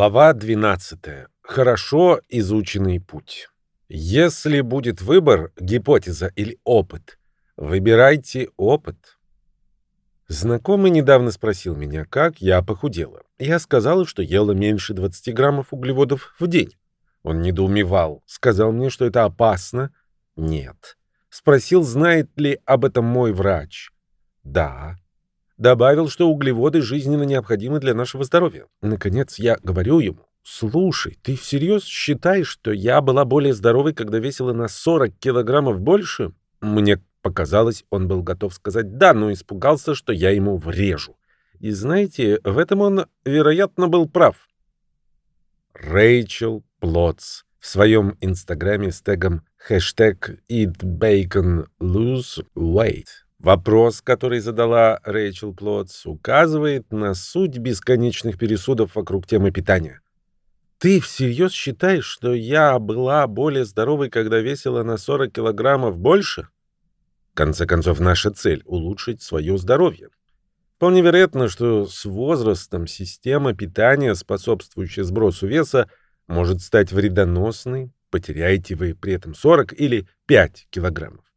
Глава 12. Хорошо изученный путь. Если будет выбор, гипотеза или опыт, выбирайте опыт. Знакомый недавно спросил меня, как я похудела. Я сказала, что ела меньше 20 граммов углеводов в день. Он недоумевал, сказал мне, что это опасно. Нет. Спросил, знает ли об этом мой врач. Да. Добавил, что углеводы жизненно необходимы для нашего здоровья. Наконец я говорю ему, «Слушай, ты всерьез считаешь, что я была более здоровой, когда весила на 40 килограммов больше?» Мне показалось, он был готов сказать «да», но испугался, что я ему врежу. И знаете, в этом он, вероятно, был прав. Рэйчел Плотс в своем инстаграме с тегом хэштег eatbaconlooseweight Вопрос, который задала Рэйчел Плотс, указывает на суть бесконечных пересудов вокруг темы питания. Ты всерьез считаешь, что я была более здоровой, когда весила на 40 килограммов больше? В конце концов, наша цель — улучшить свое здоровье. Вполне вероятно, что с возрастом система питания, способствующая сбросу веса, может стать вредоносной, потеряете вы при этом 40 или 5 килограммов.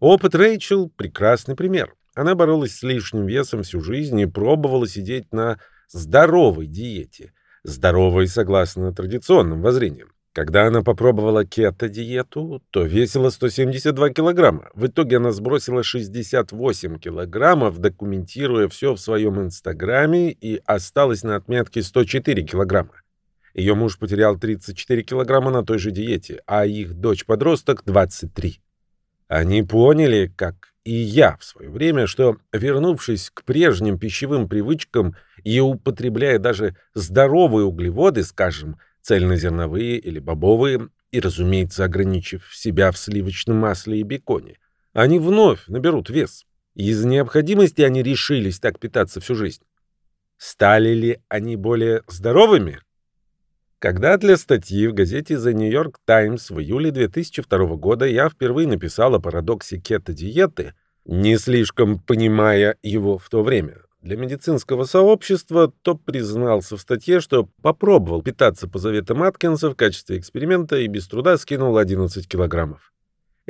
Опыт Рэйчел — прекрасный пример. Она боролась с лишним весом всю жизнь и пробовала сидеть на здоровой диете. Здоровой, согласно традиционным воззрениям. Когда она попробовала кето-диету, то весила 172 килограмма. В итоге она сбросила 68 килограммов, документируя все в своем инстаграме и осталась на отметке 104 килограмма. Ее муж потерял 34 килограмма на той же диете, а их дочь-подросток — 23. Они поняли, как и я в свое время, что, вернувшись к прежним пищевым привычкам и употребляя даже здоровые углеводы, скажем, цельнозерновые или бобовые, и, разумеется, ограничив себя в сливочном масле и беконе, они вновь наберут вес. Из необходимости они решились так питаться всю жизнь. Стали ли они более здоровыми? Когда для статьи в газете The New York Times в июле 2002 года я впервые написал о парадоксе кето-диеты, не слишком понимая его в то время, для медицинского сообщества, то признался в статье, что попробовал питаться по заветам Аткинса в качестве эксперимента и без труда скинул 11 килограммов.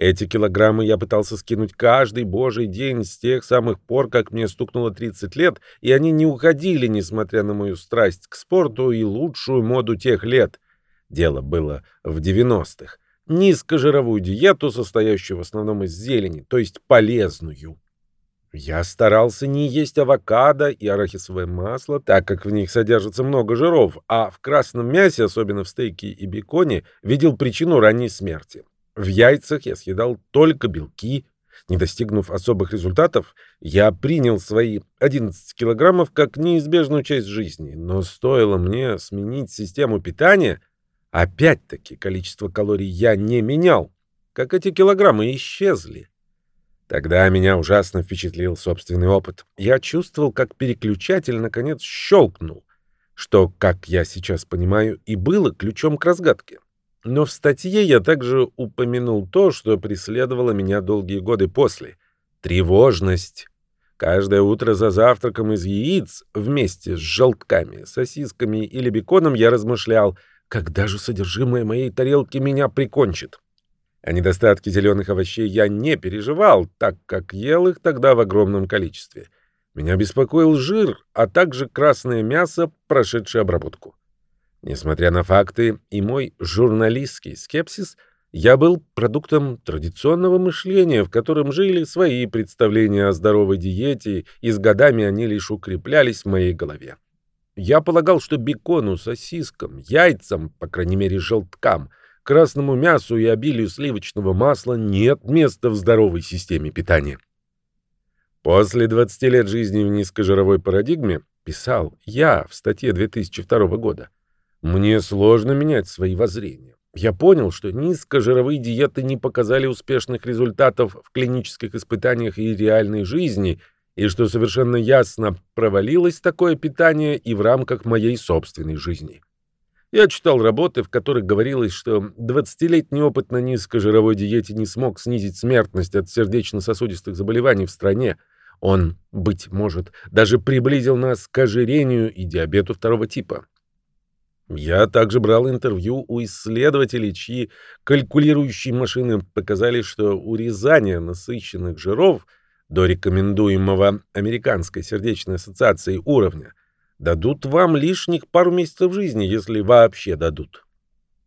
Эти килограммы я пытался скинуть каждый божий день с тех самых пор, как мне стукнуло 30 лет, и они не уходили, несмотря на мою страсть к спорту и лучшую моду тех лет. Дело было в 90-х. Низкожировую диету, состоящую в основном из зелени, то есть полезную. Я старался не есть авокадо и арахисовое масло, так как в них содержится много жиров, а в красном мясе, особенно в стейке и беконе, видел причину ранней смерти. В яйцах я съедал только белки. Не достигнув особых результатов, я принял свои 11 килограммов как неизбежную часть жизни. Но стоило мне сменить систему питания, опять-таки количество калорий я не менял, как эти килограммы исчезли. Тогда меня ужасно впечатлил собственный опыт. Я чувствовал, как переключатель наконец щелкнул, что, как я сейчас понимаю, и было ключом к разгадке. Но в статье я также упомянул то, что преследовало меня долгие годы после. Тревожность. Каждое утро за завтраком из яиц вместе с желтками, сосисками или беконом я размышлял, когда же содержимое моей тарелки меня прикончит. О недостатке зеленых овощей я не переживал, так как ел их тогда в огромном количестве. Меня беспокоил жир, а также красное мясо, прошедшее обработку. Несмотря на факты и мой журналистский скепсис, я был продуктом традиционного мышления, в котором жили свои представления о здоровой диете, и с годами они лишь укреплялись в моей голове. Я полагал, что бекону, сосискам, яйцам, по крайней мере желткам, красному мясу и обилию сливочного масла нет места в здоровой системе питания. После 20 лет жизни в низкожировой парадигме писал я в статье 2002 года – мне сложно менять свои воззрения. Я понял, что низкожировые диеты не показали успешных результатов в клинических испытаниях и реальной жизни, и что совершенно ясно провалилось такое питание и в рамках моей собственной жизни. Я читал работы, в которых говорилось, что 20-летний опыт на низкожировой диете не смог снизить смертность от сердечно-сосудистых заболеваний в стране. Он, быть может, даже приблизил нас к ожирению и диабету второго типа. Я также брал интервью у исследователей, чьи калькулирующие машины показали, что урезание насыщенных жиров до рекомендуемого Американской сердечной ассоциацией уровня дадут вам лишних пару месяцев жизни, если вообще дадут.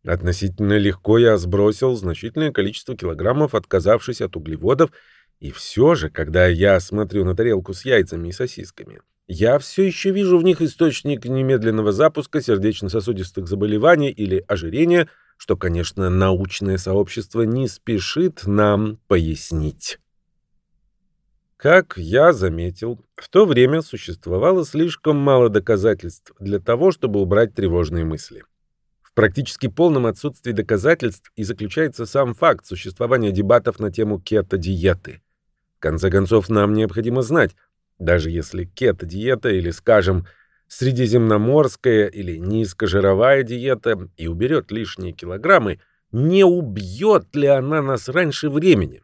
Относительно легко я сбросил значительное количество килограммов, отказавшись от углеводов, и все же, когда я смотрю на тарелку с яйцами и сосисками, я все еще вижу в них источник немедленного запуска сердечно-сосудистых заболеваний или ожирения, что, конечно, научное сообщество не спешит нам пояснить. Как я заметил, в то время существовало слишком мало доказательств для того, чтобы убрать тревожные мысли. В практически полном отсутствии доказательств и заключается сам факт существования дебатов на тему кето-диеты. В конце концов, нам необходимо знать, даже если кето-диета или, скажем, средиземноморская или низкожировая диета и уберет лишние килограммы, не убьет ли она нас раньше времени?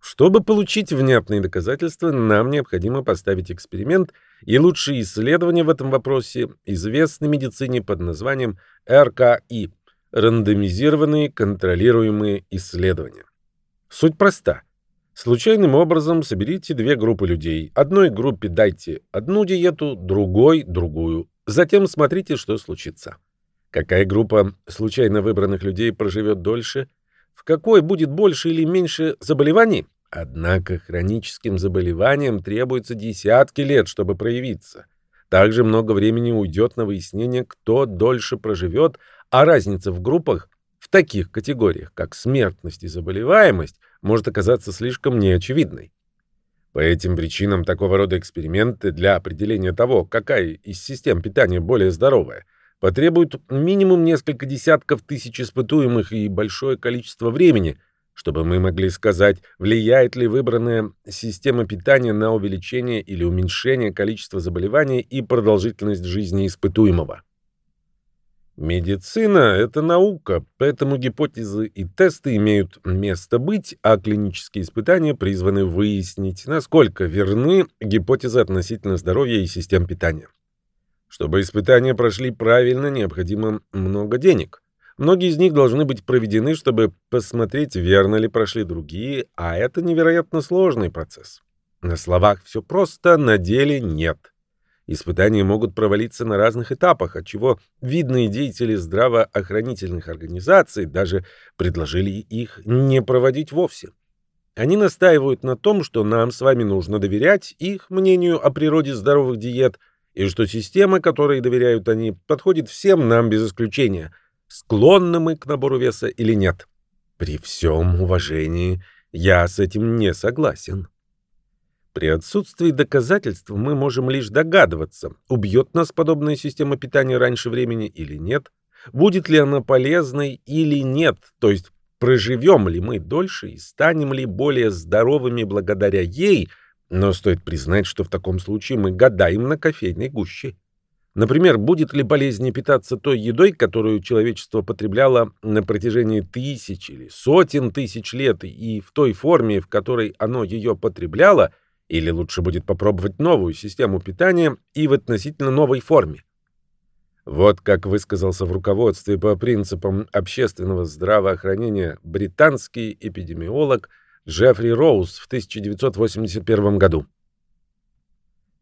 Чтобы получить внятные доказательства, нам необходимо поставить эксперимент, и лучшие исследования в этом вопросе известны медицине под названием РКИ – рандомизированные контролируемые исследования. Суть проста. Случайным образом соберите две группы людей. Одной группе дайте одну диету, другой – другую. Затем смотрите, что случится. Какая группа случайно выбранных людей проживет дольше – в какой будет больше или меньше заболеваний? Однако хроническим заболеваниям требуется десятки лет, чтобы проявиться. Также много времени уйдет на выяснение, кто дольше проживет, а разница в группах в таких категориях, как смертность и заболеваемость, может оказаться слишком неочевидной. По этим причинам такого рода эксперименты для определения того, какая из систем питания более здоровая, потребуют минимум несколько десятков тысяч испытуемых и большое количество времени, чтобы мы могли сказать, влияет ли выбранная система питания на увеличение или уменьшение количества заболеваний и продолжительность жизни испытуемого. Медицина — это наука, поэтому гипотезы и тесты имеют место быть, а клинические испытания призваны выяснить, насколько верны гипотезы относительно здоровья и систем питания. Чтобы испытания прошли правильно, необходимо много денег. Многие из них должны быть проведены, чтобы посмотреть, верно ли прошли другие, а это невероятно сложный процесс. На словах все просто, на деле нет. Испытания могут провалиться на разных этапах, отчего видные деятели здравоохранительных организаций даже предложили их не проводить вовсе. Они настаивают на том, что нам с вами нужно доверять их мнению о природе здоровых диет – и что система, которой доверяют они, подходит всем нам без исключения, склонны мы к набору веса или нет. При всем уважении я с этим не согласен. При отсутствии доказательств мы можем лишь догадываться, убьет нас подобная система питания раньше времени или нет, будет ли она полезной или нет, то есть проживем ли мы дольше и станем ли более здоровыми благодаря ей – но стоит признать, что в таком случае мы гадаем на кофейной гуще. Например, будет ли полезнее питаться той едой, которую человечество потребляло на протяжении тысяч или сотен тысяч лет, и в той форме, в которой оно ее потребляло, или лучше будет попробовать новую систему питания и в относительно новой форме. Вот как высказался в руководстве по принципам общественного здравоохранения британский эпидемиолог – Джеффри Роуз в 1981 году.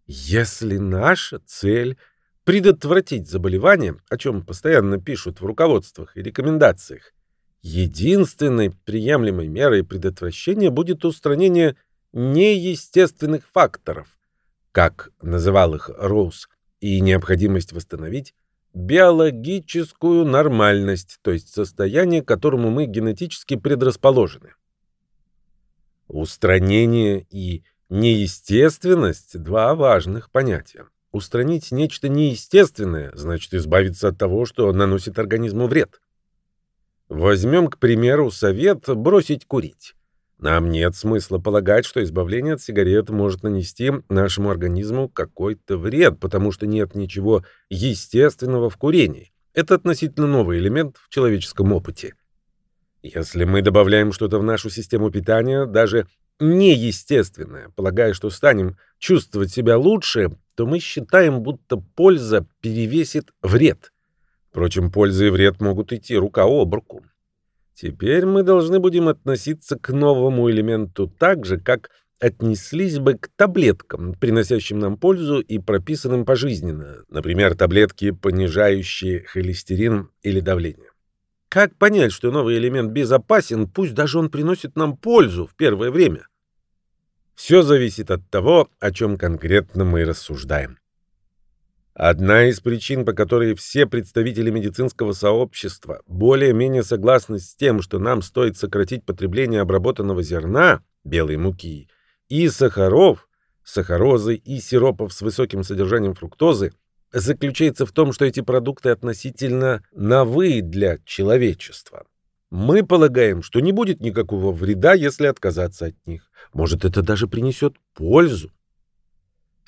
Если наша цель предотвратить заболевание, о чем постоянно пишут в руководствах и рекомендациях, единственной приемлемой мерой предотвращения будет устранение неестественных факторов, как называл их Роуз, и необходимость восстановить биологическую нормальность, то есть состояние, к которому мы генетически предрасположены. Устранение и неестественность – два важных понятия. Устранить нечто неестественное – значит избавиться от того, что наносит организму вред. Возьмем, к примеру, совет бросить курить. Нам нет смысла полагать, что избавление от сигарет может нанести нашему организму какой-то вред, потому что нет ничего естественного в курении. Это относительно новый элемент в человеческом опыте. Если мы добавляем что-то в нашу систему питания, даже неестественное, полагая, что станем чувствовать себя лучше, то мы считаем, будто польза перевесит вред. Впрочем, польза и вред могут идти рука об руку. Теперь мы должны будем относиться к новому элементу так же, как отнеслись бы к таблеткам, приносящим нам пользу и прописанным пожизненно, например, таблетки, понижающие холестерин или давление. Как понять, что новый элемент безопасен, пусть даже он приносит нам пользу в первое время? Все зависит от того, о чем конкретно мы рассуждаем. Одна из причин, по которой все представители медицинского сообщества более-менее согласны с тем, что нам стоит сократить потребление обработанного зерна, белой муки, и сахаров, сахарозы и сиропов с высоким содержанием фруктозы, заключается в том, что эти продукты относительно новы для человечества. Мы полагаем, что не будет никакого вреда, если отказаться от них. Может, это даже принесет пользу.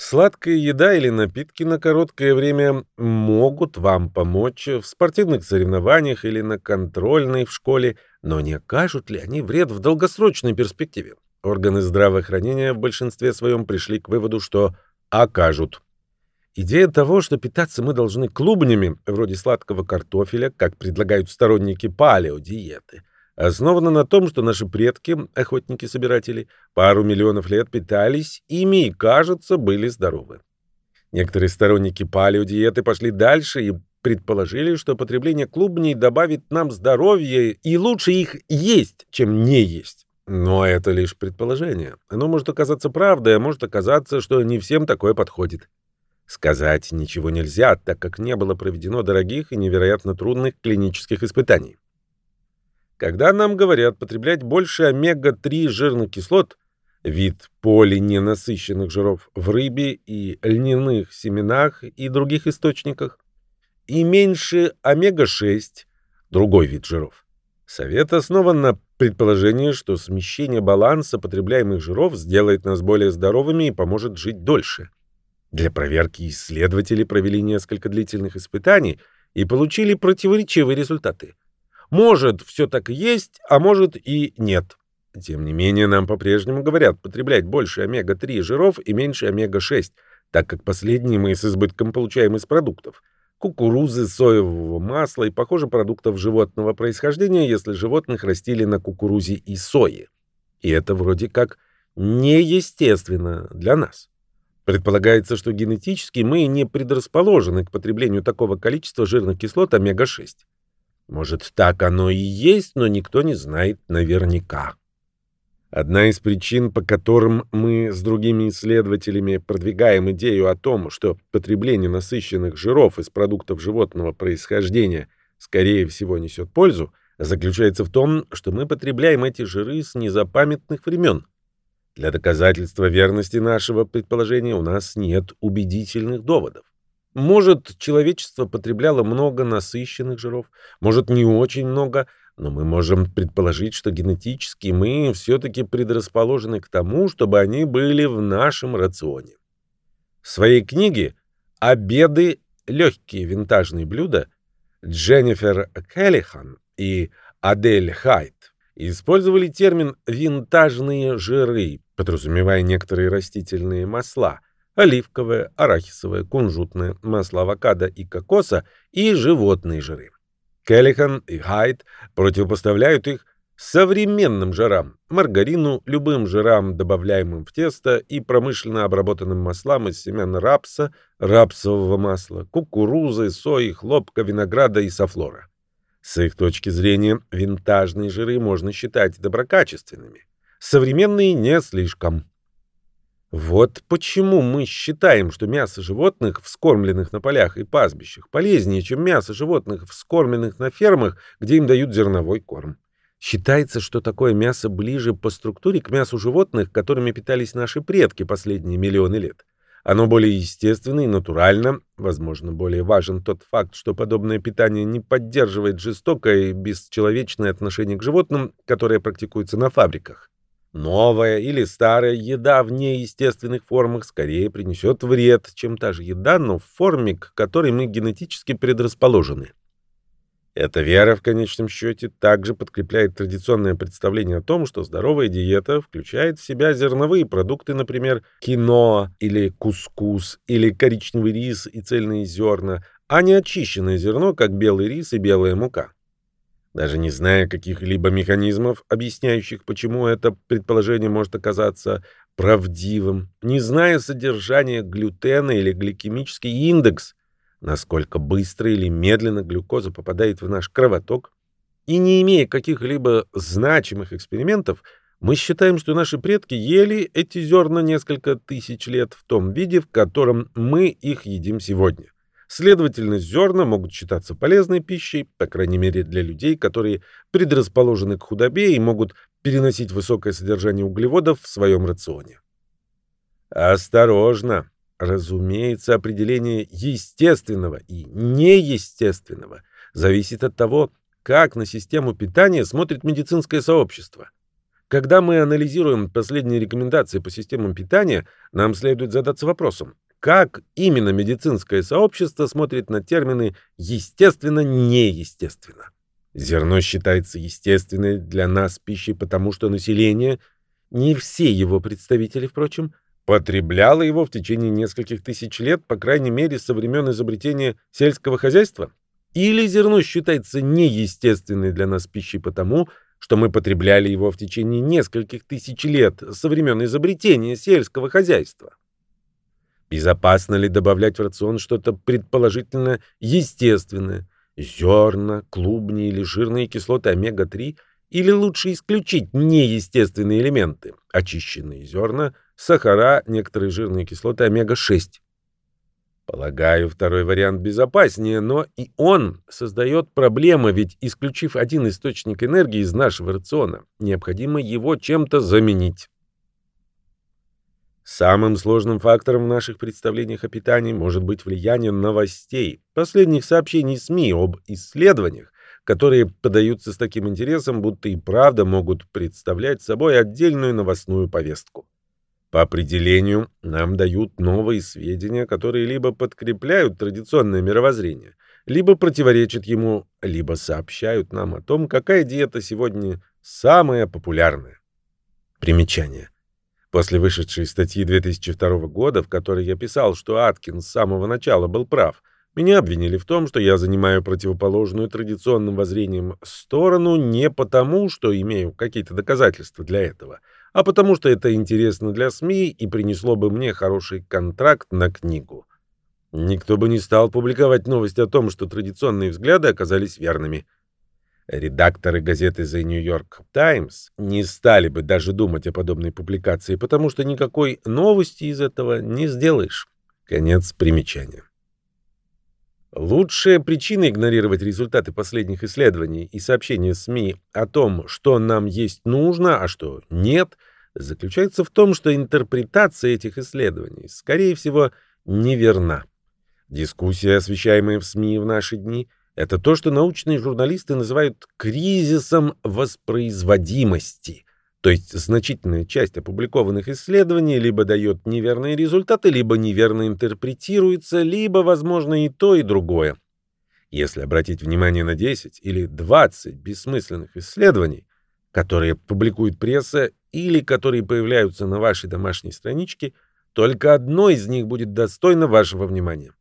Сладкая еда или напитки на короткое время могут вам помочь в спортивных соревнованиях или на контрольной в школе, но не окажут ли они вред в долгосрочной перспективе? Органы здравоохранения в большинстве своем пришли к выводу, что окажут. Идея того, что питаться мы должны клубнями, вроде сладкого картофеля, как предлагают сторонники палеодиеты, основана на том, что наши предки, охотники-собиратели, пару миллионов лет питались ими и, кажется, были здоровы. Некоторые сторонники палеодиеты пошли дальше и предположили, что потребление клубней добавит нам здоровье и лучше их есть, чем не есть. Но это лишь предположение. Оно может оказаться правдой, а может оказаться, что не всем такое подходит. Сказать ничего нельзя, так как не было проведено дорогих и невероятно трудных клинических испытаний. Когда нам говорят потреблять больше омега-3 жирных кислот, вид полиненасыщенных жиров в рыбе и льняных семенах и других источниках, и меньше омега-6, другой вид жиров. Совет основан на предположении, что смещение баланса потребляемых жиров сделает нас более здоровыми и поможет жить дольше. Для проверки исследователи провели несколько длительных испытаний и получили противоречивые результаты. Может, все так и есть, а может и нет. Тем не менее, нам по-прежнему говорят потреблять больше омега-3 жиров и меньше омега-6, так как последние мы с избытком получаем из продуктов. Кукурузы, соевого масла и, похоже, продуктов животного происхождения, если животных растили на кукурузе и сое. И это вроде как неестественно для нас. Предполагается, что генетически мы не предрасположены к потреблению такого количества жирных кислот омега-6. Может, так оно и есть, но никто не знает наверняка. Одна из причин, по которым мы с другими исследователями продвигаем идею о том, что потребление насыщенных жиров из продуктов животного происхождения скорее всего несет пользу, заключается в том, что мы потребляем эти жиры с незапамятных времен. Для доказательства верности нашего предположения у нас нет убедительных доводов. Может, человечество потребляло много насыщенных жиров, может, не очень много, но мы можем предположить, что генетически мы все-таки предрасположены к тому, чтобы они были в нашем рационе. В своей книге «Обеды. Легкие винтажные блюда» Дженнифер Келлихан и Адель Хайт использовали термин «винтажные жиры», подразумевая некоторые растительные масла – оливковое, арахисовое, кунжутное, масло авокадо и кокоса и животные жиры. Келлихан и Хайт противопоставляют их современным жирам, маргарину, любым жирам, добавляемым в тесто и промышленно обработанным маслам из семян рапса, рапсового масла, кукурузы, сои, хлопка, винограда и софлора. С их точки зрения, винтажные жиры можно считать доброкачественными. Современные не слишком. Вот почему мы считаем, что мясо животных, вскормленных на полях и пастбищах, полезнее, чем мясо животных, вскормленных на фермах, где им дают зерновой корм. Считается, что такое мясо ближе по структуре к мясу животных, которыми питались наши предки последние миллионы лет. Оно более естественно и натурально. Возможно, более важен тот факт, что подобное питание не поддерживает жестокое и бесчеловечное отношение к животным, которое практикуется на фабриках. Новая или старая еда в неестественных формах скорее принесет вред, чем та же еда, но в форме, к которой мы генетически предрасположены. Эта вера в конечном счете также подкрепляет традиционное представление о том, что здоровая диета включает в себя зерновые продукты, например, киноа или кускус, или коричневый рис и цельные зерна, а не очищенное зерно, как белый рис и белая мука. Даже не зная каких-либо механизмов, объясняющих, почему это предположение может оказаться правдивым, не зная содержания глютена или гликемический индекс, насколько быстро или медленно глюкоза попадает в наш кровоток, и не имея каких-либо значимых экспериментов, мы считаем, что наши предки ели эти зерна несколько тысяч лет в том виде, в котором мы их едим сегодня. Следовательно, зерна могут считаться полезной пищей, по крайней мере для людей, которые предрасположены к худобе и могут переносить высокое содержание углеводов в своем рационе. Осторожно! Разумеется, определение естественного и неестественного зависит от того, как на систему питания смотрит медицинское сообщество. Когда мы анализируем последние рекомендации по системам питания, нам следует задаться вопросом, как именно медицинское сообщество смотрит на термины «естественно-неестественно». Зерно считается естественной для нас пищей, потому что население, не все его представители, впрочем, потребляло его в течение нескольких тысяч лет, по крайней мере, со времен изобретения сельского хозяйства? Или зерно считается неестественной для нас пищей потому, что мы потребляли его в течение нескольких тысяч лет со времен изобретения сельского хозяйства? Безопасно ли добавлять в рацион что-то предположительно естественное? Зерна, клубни или жирные кислоты омега-3? Или лучше исключить неестественные элементы? Очищенные зерна, сахара, некоторые жирные кислоты омега-6. Полагаю, второй вариант безопаснее, но и он создает проблемы, ведь исключив один источник энергии из нашего рациона, необходимо его чем-то заменить. Самым сложным фактором в наших представлениях о питании может быть влияние новостей, последних сообщений СМИ об исследованиях, которые подаются с таким интересом, будто и правда могут представлять собой отдельную новостную повестку. По определению, нам дают новые сведения, которые либо подкрепляют традиционное мировоззрение, либо противоречат ему, либо сообщают нам о том, какая диета сегодня самая популярная. Примечание. После вышедшей статьи 2002 года, в которой я писал, что Аткинс с самого начала был прав, меня обвинили в том, что я занимаю противоположную традиционным воззрениям сторону не потому, что имею какие-то доказательства для этого, а потому что это интересно для СМИ и принесло бы мне хороший контракт на книгу. Никто бы не стал публиковать новость о том, что традиционные взгляды оказались верными. Редакторы газеты The New York Times не стали бы даже думать о подобной публикации, потому что никакой новости из этого не сделаешь. Конец примечания. Лучшая причина игнорировать результаты последних исследований и сообщения СМИ о том, что нам есть нужно, а что нет, заключается в том, что интерпретация этих исследований, скорее всего, неверна. Дискуссия, освещаемая в СМИ в наши дни – это то, что научные журналисты называют кризисом воспроизводимости. То есть значительная часть опубликованных исследований либо дает неверные результаты, либо неверно интерпретируется, либо, возможно, и то, и другое. Если обратить внимание на 10 или 20 бессмысленных исследований, которые публикует пресса или которые появляются на вашей домашней страничке, только одно из них будет достойно вашего внимания.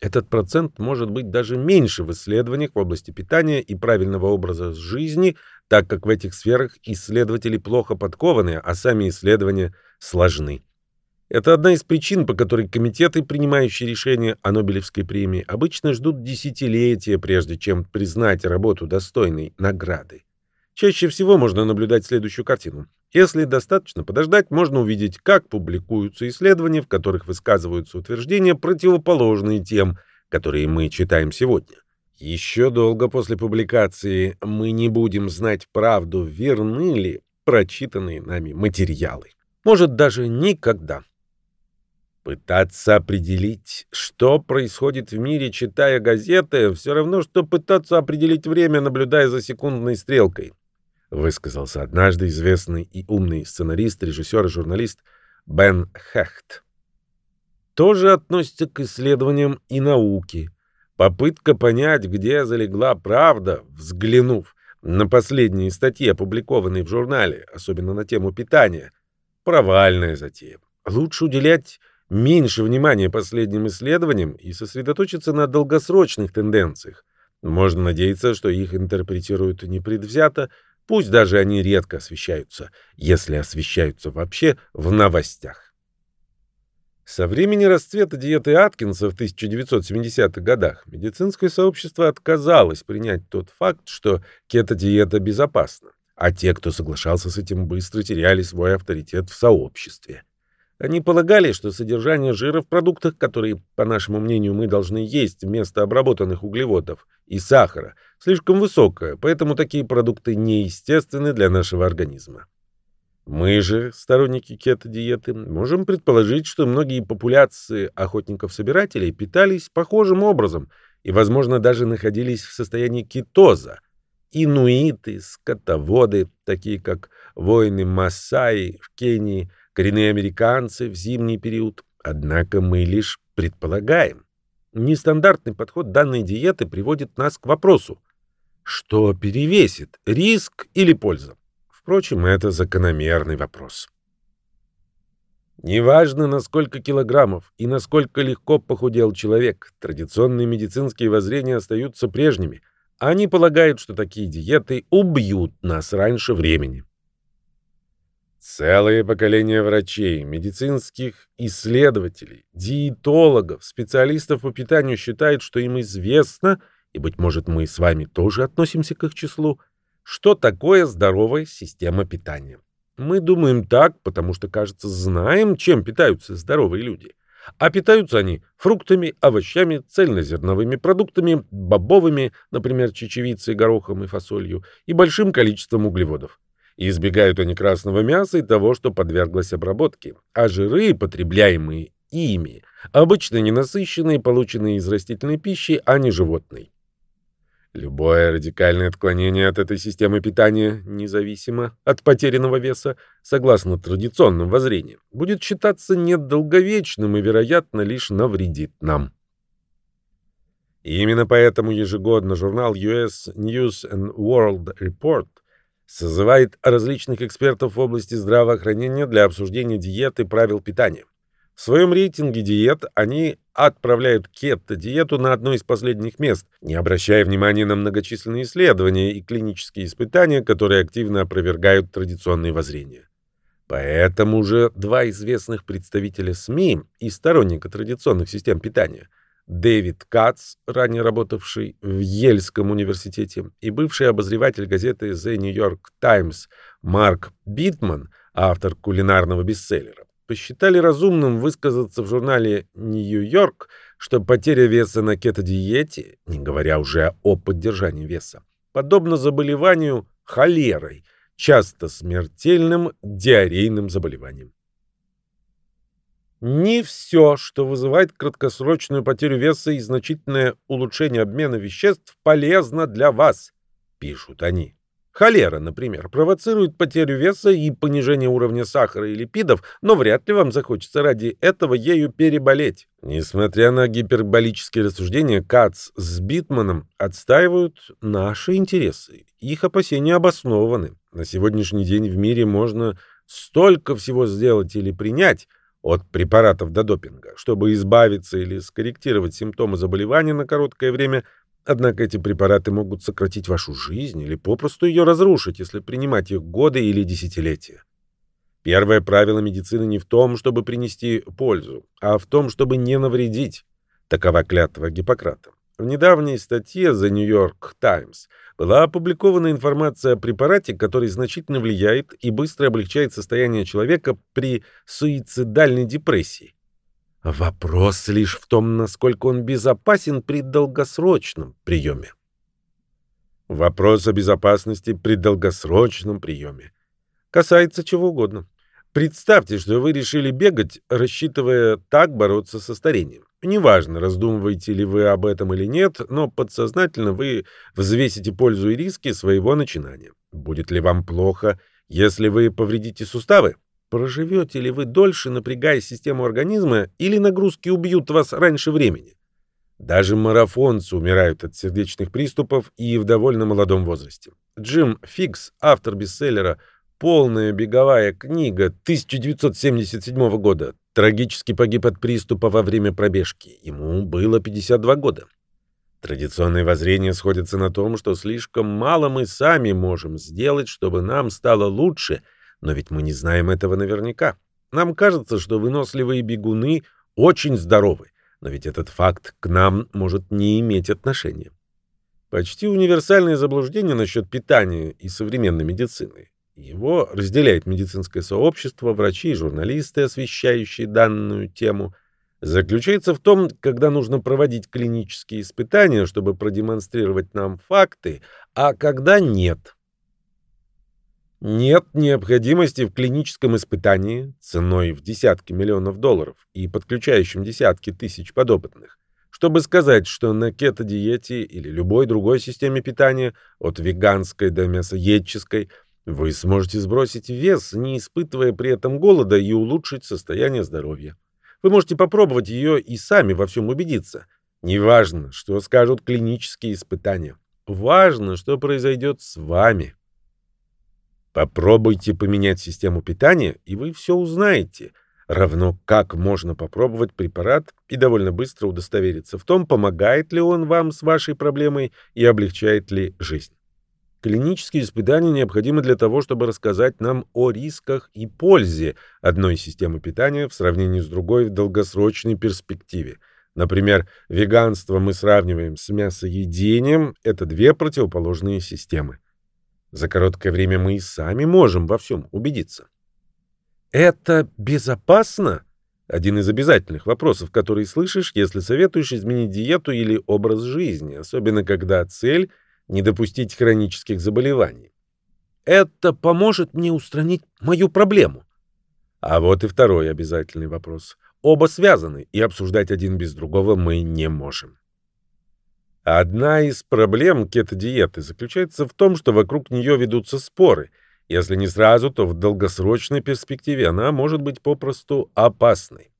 Этот процент может быть даже меньше в исследованиях в области питания и правильного образа жизни, так как в этих сферах исследователи плохо подкованы, а сами исследования сложны. Это одна из причин, по которой комитеты, принимающие решения о Нобелевской премии, обычно ждут десятилетия, прежде чем признать работу достойной награды. Чаще всего можно наблюдать следующую картину. Если достаточно подождать, можно увидеть, как публикуются исследования, в которых высказываются утверждения, противоположные тем, которые мы читаем сегодня. Еще долго после публикации мы не будем знать правду, верны ли прочитанные нами материалы. Может, даже никогда. Пытаться определить, что происходит в мире, читая газеты, все равно, что пытаться определить время, наблюдая за секундной стрелкой высказался однажды известный и умный сценарист, режиссер и журналист Бен Хехт. Тоже относится к исследованиям и науке. Попытка понять, где залегла правда, взглянув на последние статьи, опубликованные в журнале, особенно на тему питания, провальная затея. Лучше уделять меньше внимания последним исследованиям и сосредоточиться на долгосрочных тенденциях. Можно надеяться, что их интерпретируют непредвзято, пусть даже они редко освещаются, если освещаются вообще в новостях. Со времени расцвета диеты Аткинса в 1970-х годах медицинское сообщество отказалось принять тот факт, что кето-диета безопасна, а те, кто соглашался с этим, быстро теряли свой авторитет в сообществе. Они полагали, что содержание жира в продуктах, которые, по нашему мнению, мы должны есть вместо обработанных углеводов и сахара, слишком высокое, поэтому такие продукты неестественны для нашего организма. Мы же, сторонники кето-диеты, можем предположить, что многие популяции охотников-собирателей питались похожим образом и, возможно, даже находились в состоянии кетоза. Инуиты, скотоводы, такие как воины Массаи в Кении, коренные американцы в зимний период. Однако мы лишь предполагаем. Нестандартный подход данной диеты приводит нас к вопросу, что перевесит, риск или польза? Впрочем, это закономерный вопрос. Неважно, на сколько килограммов и насколько легко похудел человек, традиционные медицинские воззрения остаются прежними. Они полагают, что такие диеты убьют нас раньше времени. Целое поколение врачей, медицинских исследователей, диетологов, специалистов по питанию считают, что им известно, и, быть может, мы с вами тоже относимся к их числу, что такое здоровая система питания. Мы думаем так, потому что, кажется, знаем, чем питаются здоровые люди. А питаются они фруктами, овощами, цельнозерновыми продуктами, бобовыми, например, чечевицей, горохом и фасолью, и большим количеством углеводов. И избегают они красного мяса и того, что подверглось обработке. А жиры, потребляемые ими, обычно ненасыщенные, полученные из растительной пищи, а не животной. Любое радикальное отклонение от этой системы питания, независимо от потерянного веса, согласно традиционным воззрениям, будет считаться недолговечным и, вероятно, лишь навредит нам. И именно поэтому ежегодно журнал US News and World Report созывает различных экспертов в области здравоохранения для обсуждения диеты и правил питания. В своем рейтинге диет они отправляют кето-диету на одно из последних мест, не обращая внимания на многочисленные исследования и клинические испытания, которые активно опровергают традиционные воззрения. Поэтому же два известных представителя СМИ и сторонника традиционных систем питания Дэвид Кац, ранее работавший в Ельском университете, и бывший обозреватель газеты The New York Times Марк Битман, автор кулинарного бестселлера, посчитали разумным высказаться в журнале «Нью-Йорк», что потеря веса на кето-диете, не говоря уже о поддержании веса, подобно заболеванию холерой, часто смертельным диарейным заболеванием. Не все, что вызывает краткосрочную потерю веса и значительное улучшение обмена веществ, полезно для вас, пишут они. Холера, например, провоцирует потерю веса и понижение уровня сахара и липидов, но вряд ли вам захочется ради этого ею переболеть. Несмотря на гиперболические рассуждения, Кац с Битманом отстаивают наши интересы. Их опасения обоснованы. На сегодняшний день в мире можно столько всего сделать или принять, от препаратов до допинга, чтобы избавиться или скорректировать симптомы заболевания на короткое время, Однако эти препараты могут сократить вашу жизнь или попросту ее разрушить, если принимать их годы или десятилетия. Первое правило медицины не в том, чтобы принести пользу, а в том, чтобы не навредить. Такова клятва Гиппократа. В недавней статье The New York Times была опубликована информация о препарате, который значительно влияет и быстро облегчает состояние человека при суицидальной депрессии. Вопрос лишь в том, насколько он безопасен при долгосрочном приеме. Вопрос о безопасности при долгосрочном приеме касается чего угодно. Представьте, что вы решили бегать, рассчитывая так бороться со старением. Неважно, раздумываете ли вы об этом или нет, но подсознательно вы взвесите пользу и риски своего начинания. Будет ли вам плохо, если вы повредите суставы? Проживете ли вы дольше, напрягая систему организма, или нагрузки убьют вас раньше времени? Даже марафонцы умирают от сердечных приступов и в довольно молодом возрасте. Джим Фикс, автор бестселлера «Полная беговая книга» 1977 года, трагически погиб от приступа во время пробежки. Ему было 52 года. Традиционные воззрения сходятся на том, что слишком мало мы сами можем сделать, чтобы нам стало лучше, но ведь мы не знаем этого наверняка. Нам кажется, что выносливые бегуны очень здоровы, но ведь этот факт к нам может не иметь отношения. Почти универсальное заблуждение насчет питания и современной медицины. Его разделяет медицинское сообщество, врачи и журналисты, освещающие данную тему – заключается в том, когда нужно проводить клинические испытания, чтобы продемонстрировать нам факты, а когда нет. Нет необходимости в клиническом испытании ценой в десятки миллионов долларов и подключающим десятки тысяч подопытных, чтобы сказать, что на кето-диете или любой другой системе питания, от веганской до мясоедческой, вы сможете сбросить вес, не испытывая при этом голода и улучшить состояние здоровья. Вы можете попробовать ее и сами во всем убедиться. Неважно, что скажут клинические испытания. Важно, что произойдет с вами. Попробуйте поменять систему питания, и вы все узнаете. Равно как можно попробовать препарат и довольно быстро удостовериться в том, помогает ли он вам с вашей проблемой и облегчает ли жизнь. Клинические испытания необходимы для того, чтобы рассказать нам о рисках и пользе одной системы питания в сравнении с другой в долгосрочной перспективе. Например, веганство мы сравниваем с мясоедением – это две противоположные системы. За короткое время мы и сами можем во всем убедиться. Это безопасно? Один из обязательных вопросов, который слышишь, если советуешь изменить диету или образ жизни, особенно когда цель – не допустить хронических заболеваний. Это поможет мне устранить мою проблему. А вот и второй обязательный вопрос. Оба связаны, и обсуждать один без другого мы не можем. Одна из проблем кето-диеты заключается в том, что вокруг нее ведутся споры. Если не сразу, то в долгосрочной перспективе она может быть попросту опасной.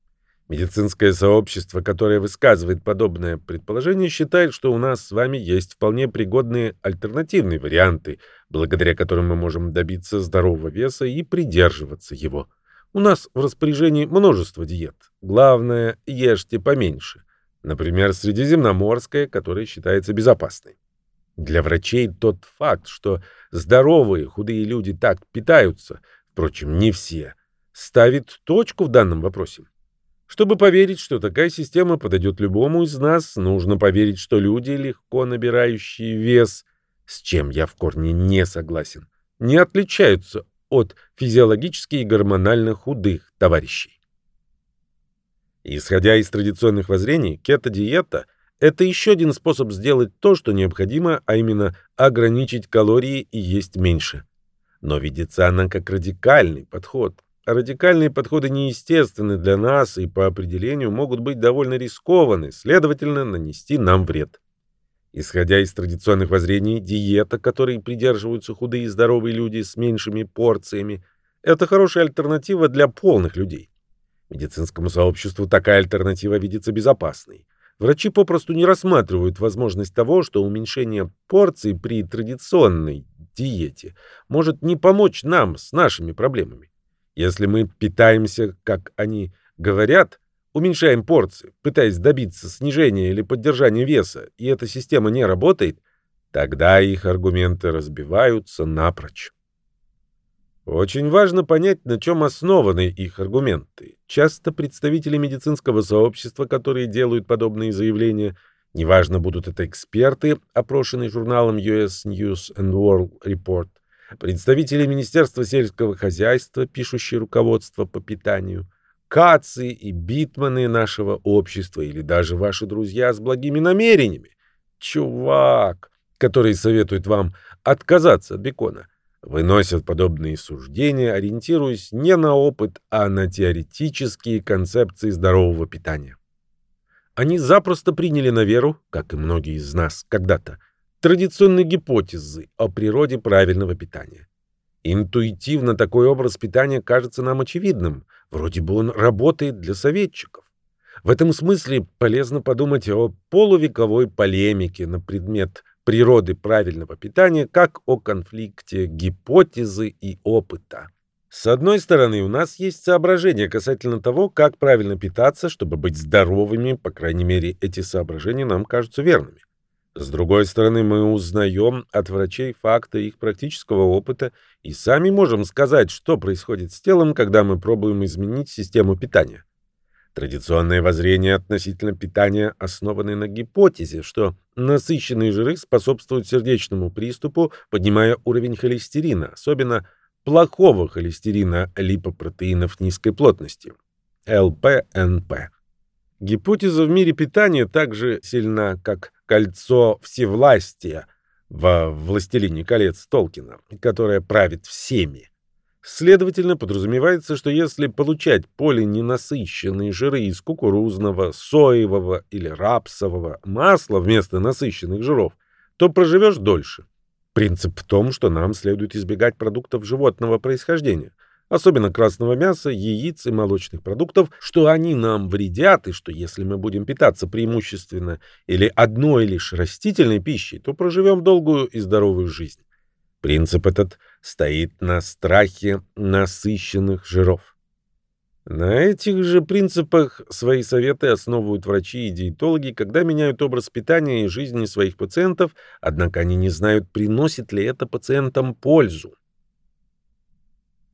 Медицинское сообщество, которое высказывает подобное предположение, считает, что у нас с вами есть вполне пригодные альтернативные варианты, благодаря которым мы можем добиться здорового веса и придерживаться его. У нас в распоряжении множество диет. Главное, ешьте поменьше. Например, средиземноморская, которая считается безопасной. Для врачей тот факт, что здоровые, худые люди так питаются, впрочем, не все, ставит точку в данном вопросе. Чтобы поверить, что такая система подойдет любому из нас, нужно поверить, что люди, легко набирающие вес, с чем я в корне не согласен, не отличаются от физиологически и гормонально худых товарищей. Исходя из традиционных воззрений, кето-диета – это еще один способ сделать то, что необходимо, а именно ограничить калории и есть меньше. Но видится она как радикальный подход, радикальные подходы неестественны для нас и по определению могут быть довольно рискованы, следовательно, нанести нам вред. Исходя из традиционных воззрений, диета, которой придерживаются худые и здоровые люди с меньшими порциями, это хорошая альтернатива для полных людей. Медицинскому сообществу такая альтернатива видится безопасной. Врачи попросту не рассматривают возможность того, что уменьшение порций при традиционной диете может не помочь нам с нашими проблемами. Если мы питаемся, как они говорят, уменьшаем порции, пытаясь добиться снижения или поддержания веса, и эта система не работает, тогда их аргументы разбиваются напрочь. Очень важно понять, на чем основаны их аргументы. Часто представители медицинского сообщества, которые делают подобные заявления, неважно, будут это эксперты, опрошенные журналом US News and World Report, представители Министерства сельского хозяйства, пишущие руководство по питанию, кацы и битманы нашего общества или даже ваши друзья с благими намерениями. Чувак, который советует вам отказаться от бекона, выносят подобные суждения, ориентируясь не на опыт, а на теоретические концепции здорового питания. Они запросто приняли на веру, как и многие из нас когда-то, традиционные гипотезы о природе правильного питания. Интуитивно такой образ питания кажется нам очевидным, вроде бы он работает для советчиков. В этом смысле полезно подумать о полувековой полемике на предмет природы правильного питания как о конфликте гипотезы и опыта. С одной стороны, у нас есть соображения касательно того, как правильно питаться, чтобы быть здоровыми, по крайней мере, эти соображения нам кажутся верными. С другой стороны, мы узнаем от врачей факты их практического опыта и сами можем сказать, что происходит с телом, когда мы пробуем изменить систему питания. Традиционное воззрение относительно питания основано на гипотезе, что насыщенные жиры способствуют сердечному приступу, поднимая уровень холестерина, особенно плохого холестерина липопротеинов низкой плотности, ЛПНП. Гипотеза в мире питания также сильна, как кольцо всевластия в «Властелине колец» Толкина, которое правит всеми. Следовательно, подразумевается, что если получать полиненасыщенные жиры из кукурузного, соевого или рапсового масла вместо насыщенных жиров, то проживешь дольше. Принцип в том, что нам следует избегать продуктов животного происхождения, особенно красного мяса, яиц и молочных продуктов, что они нам вредят, и что если мы будем питаться преимущественно или одной лишь растительной пищей, то проживем долгую и здоровую жизнь. Принцип этот стоит на страхе насыщенных жиров. На этих же принципах свои советы основывают врачи и диетологи, когда меняют образ питания и жизни своих пациентов, однако они не знают, приносит ли это пациентам пользу.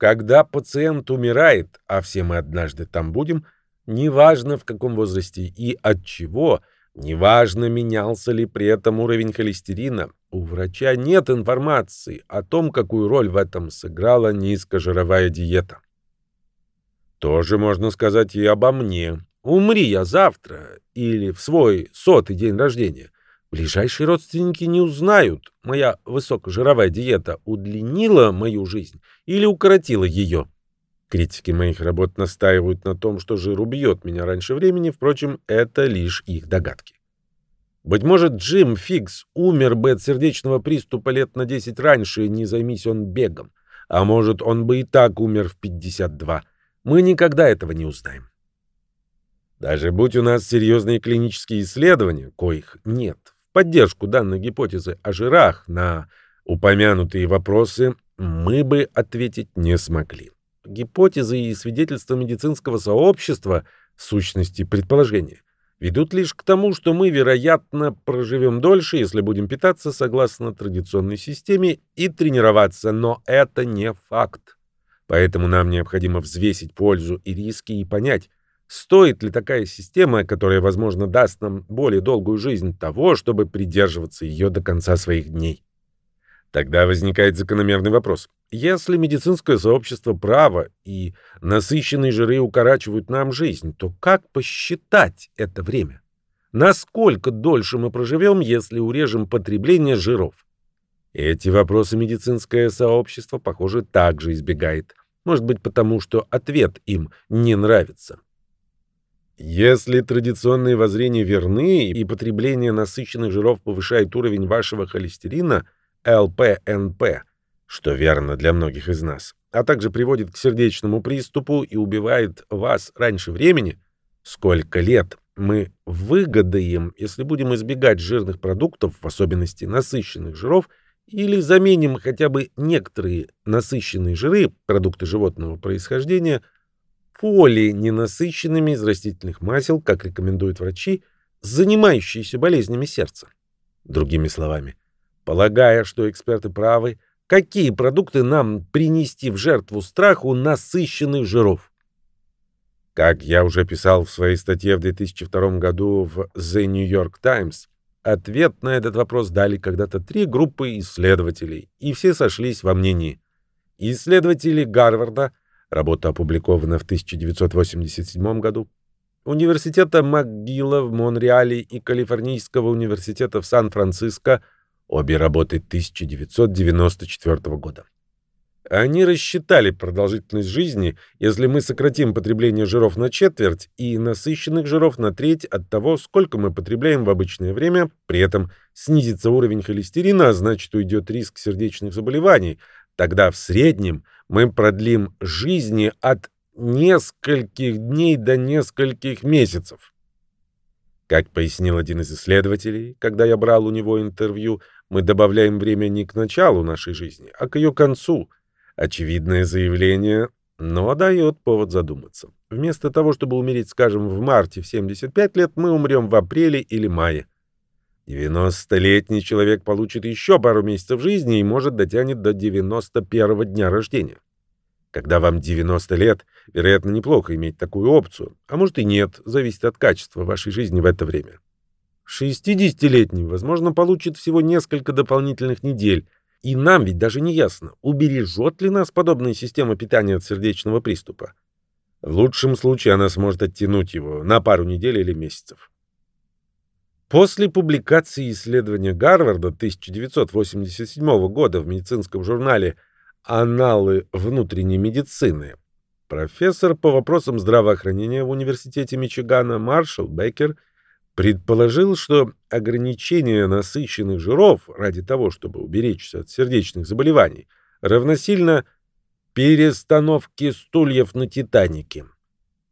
Когда пациент умирает, а все мы однажды там будем, неважно в каком возрасте и от чего – Неважно, менялся ли при этом уровень холестерина, у врача нет информации о том, какую роль в этом сыграла низкожировая диета. Тоже можно сказать и обо мне. Умри я завтра или в свой сотый день рождения. Ближайшие родственники не узнают, моя высокожировая диета удлинила мою жизнь или укоротила ее. Критики моих работ настаивают на том, что жир убьет меня раньше времени, впрочем, это лишь их догадки. Быть может, Джим Фикс умер бы от сердечного приступа лет на 10 раньше, не займись он бегом. А может, он бы и так умер в 52. Мы никогда этого не узнаем. Даже будь у нас серьезные клинические исследования, коих нет, поддержку данной гипотезы о жирах на упомянутые вопросы мы бы ответить не смогли гипотезы и свидетельства медицинского сообщества, сущности предположения, ведут лишь к тому, что мы, вероятно, проживем дольше, если будем питаться согласно традиционной системе и тренироваться, но это не факт. Поэтому нам необходимо взвесить пользу и риски и понять, стоит ли такая система, которая, возможно, даст нам более долгую жизнь, того, чтобы придерживаться ее до конца своих дней. Тогда возникает закономерный вопрос. Если медицинское сообщество право и насыщенные жиры укорачивают нам жизнь, то как посчитать это время? Насколько дольше мы проживем, если урежем потребление жиров? Эти вопросы медицинское сообщество, похоже, также избегает. Может быть, потому что ответ им не нравится. Если традиционные воззрения верны и потребление насыщенных жиров повышает уровень вашего холестерина – ЛПНП, что верно для многих из нас, а также приводит к сердечному приступу и убивает вас раньше времени, сколько лет мы выгодаем, если будем избегать жирных продуктов, в особенности насыщенных жиров, или заменим хотя бы некоторые насыщенные жиры, продукты животного происхождения, полиненасыщенными из растительных масел, как рекомендуют врачи, занимающиеся болезнями сердца. Другими словами, Полагая, что эксперты правы, какие продукты нам принести в жертву страху насыщенных жиров? Как я уже писал в своей статье в 2002 году в The New York Times, ответ на этот вопрос дали когда-то три группы исследователей, и все сошлись во мнении. Исследователи Гарварда, работа опубликована в 1987 году, Университета МcGill в Монреале и Калифорнийского университета в Сан-Франциско – Обе работы 1994 года. Они рассчитали продолжительность жизни, если мы сократим потребление жиров на четверть и насыщенных жиров на треть от того, сколько мы потребляем в обычное время, при этом снизится уровень холестерина, а значит уйдет риск сердечных заболеваний. Тогда в среднем мы продлим жизни от нескольких дней до нескольких месяцев. Как пояснил один из исследователей, когда я брал у него интервью, мы добавляем время не к началу нашей жизни, а к ее концу. Очевидное заявление, но дает повод задуматься. Вместо того, чтобы умереть, скажем, в марте в 75 лет, мы умрем в апреле или мае. 90-летний человек получит еще пару месяцев жизни и, может, дотянет до 91-го дня рождения. Когда вам 90 лет, вероятно, неплохо иметь такую опцию, а может и нет, зависит от качества вашей жизни в это время. 60-летний, возможно, получит всего несколько дополнительных недель, и нам ведь даже не ясно, убережет ли нас подобная система питания от сердечного приступа. В лучшем случае она сможет оттянуть его на пару недель или месяцев. После публикации исследования Гарварда 1987 года в медицинском журнале «Аналы внутренней медицины» профессор по вопросам здравоохранения в Университете Мичигана Маршал Беккер предположил, что ограничение насыщенных жиров ради того, чтобы уберечься от сердечных заболеваний, равносильно перестановке стульев на «Титанике».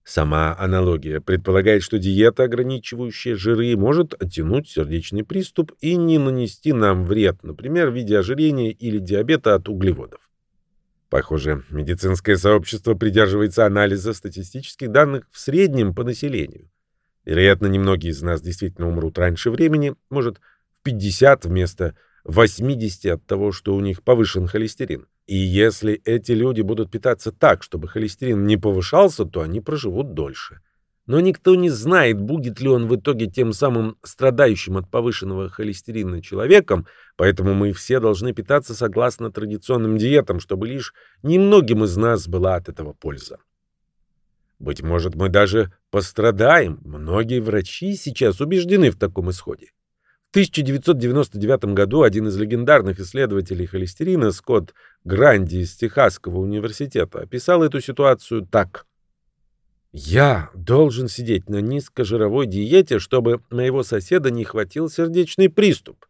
Сама аналогия предполагает, что диета, ограничивающая жиры, может оттянуть сердечный приступ и не нанести нам вред, например, в виде ожирения или диабета от углеводов. Похоже, медицинское сообщество придерживается анализа статистических данных в среднем по населению. Вероятно, немногие из нас действительно умрут раньше времени, может, в 50 вместо 80 от того, что у них повышен холестерин. И если эти люди будут питаться так, чтобы холестерин не повышался, то они проживут дольше. Но никто не знает, будет ли он в итоге тем самым страдающим от повышенного холестерина человеком, поэтому мы все должны питаться согласно традиционным диетам, чтобы лишь немногим из нас была от этого польза. Быть может, мы даже пострадаем. Многие врачи сейчас убеждены в таком исходе. В 1999 году один из легендарных исследователей холестерина, Скотт Гранди из Техасского университета, описал эту ситуацию так. «Я должен сидеть на низкожировой диете, чтобы моего соседа не хватил сердечный приступ.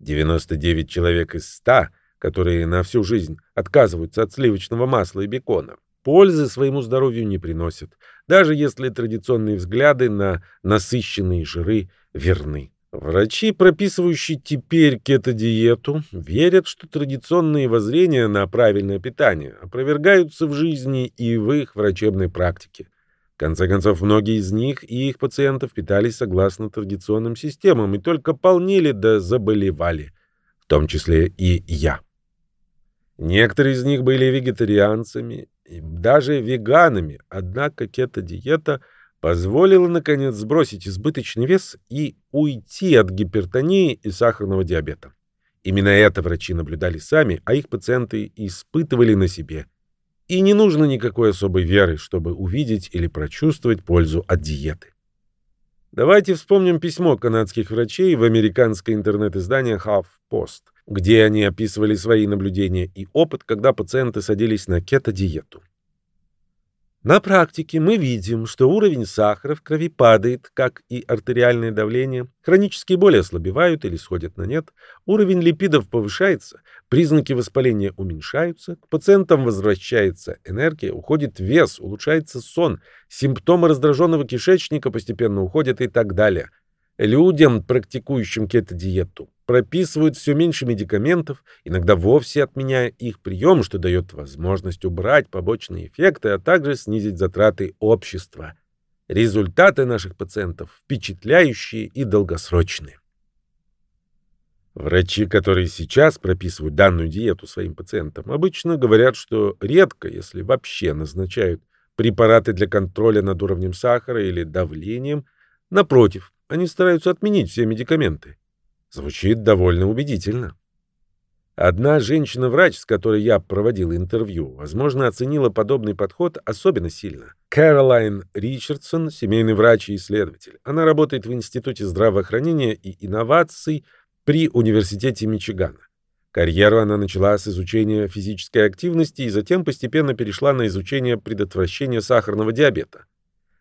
99 человек из 100, которые на всю жизнь отказываются от сливочного масла и бекона, пользы своему здоровью не приносят, даже если традиционные взгляды на насыщенные жиры верны. Врачи, прописывающие теперь кето-диету, верят, что традиционные воззрения на правильное питание опровергаются в жизни и в их врачебной практике. В конце концов, многие из них и их пациентов питались согласно традиционным системам и только полнели да заболевали, в том числе и я. Некоторые из них были вегетарианцами, даже веганами, однако кето-диета – позволило, наконец, сбросить избыточный вес и уйти от гипертонии и сахарного диабета. Именно это врачи наблюдали сами, а их пациенты испытывали на себе. И не нужно никакой особой веры, чтобы увидеть или прочувствовать пользу от диеты. Давайте вспомним письмо канадских врачей в американское интернет-издание HuffPost, где они описывали свои наблюдения и опыт, когда пациенты садились на кето-диету. На практике мы видим, что уровень сахара в крови падает, как и артериальное давление, хронические боли ослабевают или сходят на нет, уровень липидов повышается, признаки воспаления уменьшаются, к пациентам возвращается энергия, уходит вес, улучшается сон, симптомы раздраженного кишечника постепенно уходят и так далее. Людям, практикующим кето-диету, прописывают все меньше медикаментов, иногда вовсе отменяя их прием, что дает возможность убрать побочные эффекты, а также снизить затраты общества. Результаты наших пациентов впечатляющие и долгосрочные. Врачи, которые сейчас прописывают данную диету своим пациентам, обычно говорят, что редко, если вообще назначают препараты для контроля над уровнем сахара или давлением. Напротив, они стараются отменить все медикаменты. Звучит довольно убедительно. Одна женщина-врач, с которой я проводил интервью, возможно, оценила подобный подход особенно сильно. Кэролайн Ричардсон, семейный врач и исследователь. Она работает в Институте здравоохранения и инноваций при Университете Мичигана. Карьеру она начала с изучения физической активности и затем постепенно перешла на изучение предотвращения сахарного диабета.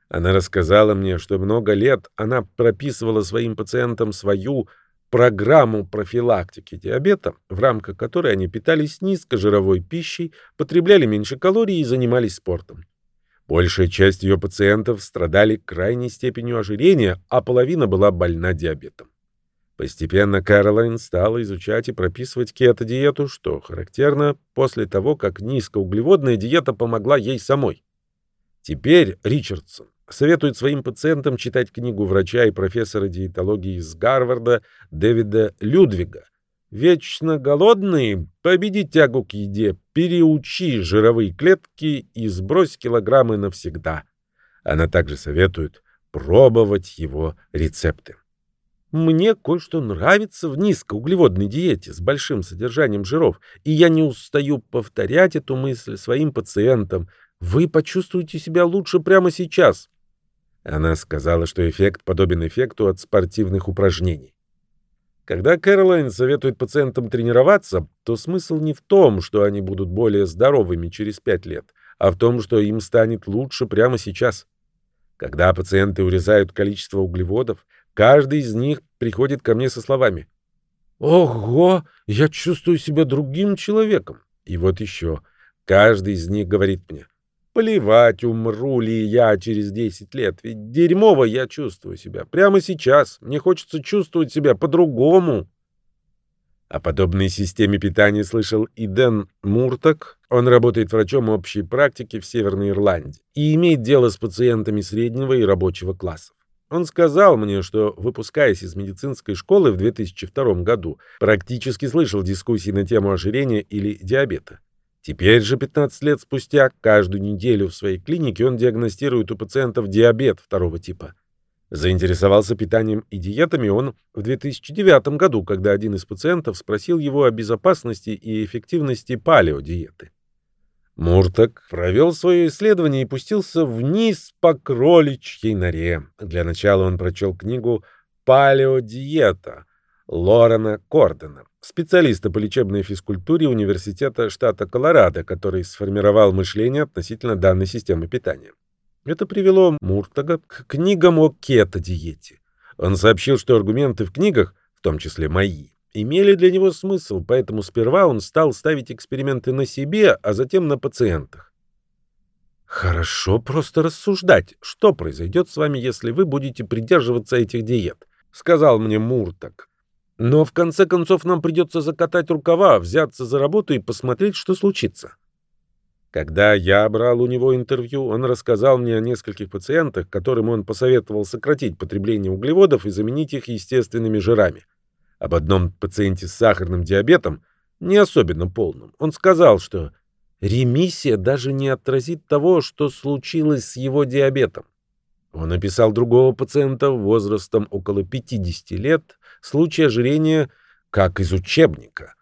Она рассказала мне, что много лет она прописывала своим пациентам свою программу профилактики диабета, в рамках которой они питались низкожировой пищей, потребляли меньше калорий и занимались спортом. Большая часть ее пациентов страдали крайней степенью ожирения, а половина была больна диабетом. Постепенно Кэролайн стала изучать и прописывать кето-диету, что характерно после того, как низкоуглеводная диета помогла ей самой. Теперь Ричардсон советует своим пациентам читать книгу врача и профессора диетологии из Гарварда Дэвида Людвига «Вечно голодный, победи тягу к еде, переучи жировые клетки и сбрось килограммы навсегда». Она также советует пробовать его рецепты. Мне кое-что нравится в низкоуглеводной диете с большим содержанием жиров, и я не устаю повторять эту мысль своим пациентам. Вы почувствуете себя лучше прямо сейчас. Она сказала, что эффект подобен эффекту от спортивных упражнений. Когда Кэролайн советует пациентам тренироваться, то смысл не в том, что они будут более здоровыми через 5 лет, а в том, что им станет лучше прямо сейчас. Когда пациенты урезают количество углеводов, Каждый из них приходит ко мне со словами «Ого, я чувствую себя другим человеком». И вот еще. Каждый из них говорит мне «Плевать, умру ли я через 10 лет, ведь дерьмово я чувствую себя. Прямо сейчас. Мне хочется чувствовать себя по-другому». О подобной системе питания слышал и Дэн Мурток. Он работает врачом общей практики в Северной Ирландии и имеет дело с пациентами среднего и рабочего классов. Он сказал мне, что, выпускаясь из медицинской школы в 2002 году, практически слышал дискуссии на тему ожирения или диабета. Теперь же, 15 лет спустя, каждую неделю в своей клинике он диагностирует у пациентов диабет второго типа. Заинтересовался питанием и диетами он в 2009 году, когда один из пациентов спросил его о безопасности и эффективности палеодиеты. Мурток провел свое исследование и пустился вниз по кроличьей норе. Для начала он прочел книгу «Палеодиета» Лорена Кордена, специалиста по лечебной физкультуре Университета штата Колорадо, который сформировал мышление относительно данной системы питания. Это привело Муртага к книгам о кето-диете. Он сообщил, что аргументы в книгах, в том числе мои, имели для него смысл, поэтому сперва он стал ставить эксперименты на себе, а затем на пациентах. Хорошо просто рассуждать, что произойдет с вами, если вы будете придерживаться этих диет, сказал мне Муртак. Но в конце концов нам придется закатать рукава, взяться за работу и посмотреть, что случится. Когда я брал у него интервью, он рассказал мне о нескольких пациентах, которым он посоветовал сократить потребление углеводов и заменить их естественными жирами об одном пациенте с сахарным диабетом, не особенно полным. Он сказал, что ремиссия даже не отразит того, что случилось с его диабетом. Он описал другого пациента возрастом около 50 лет, случай ожирения как из учебника.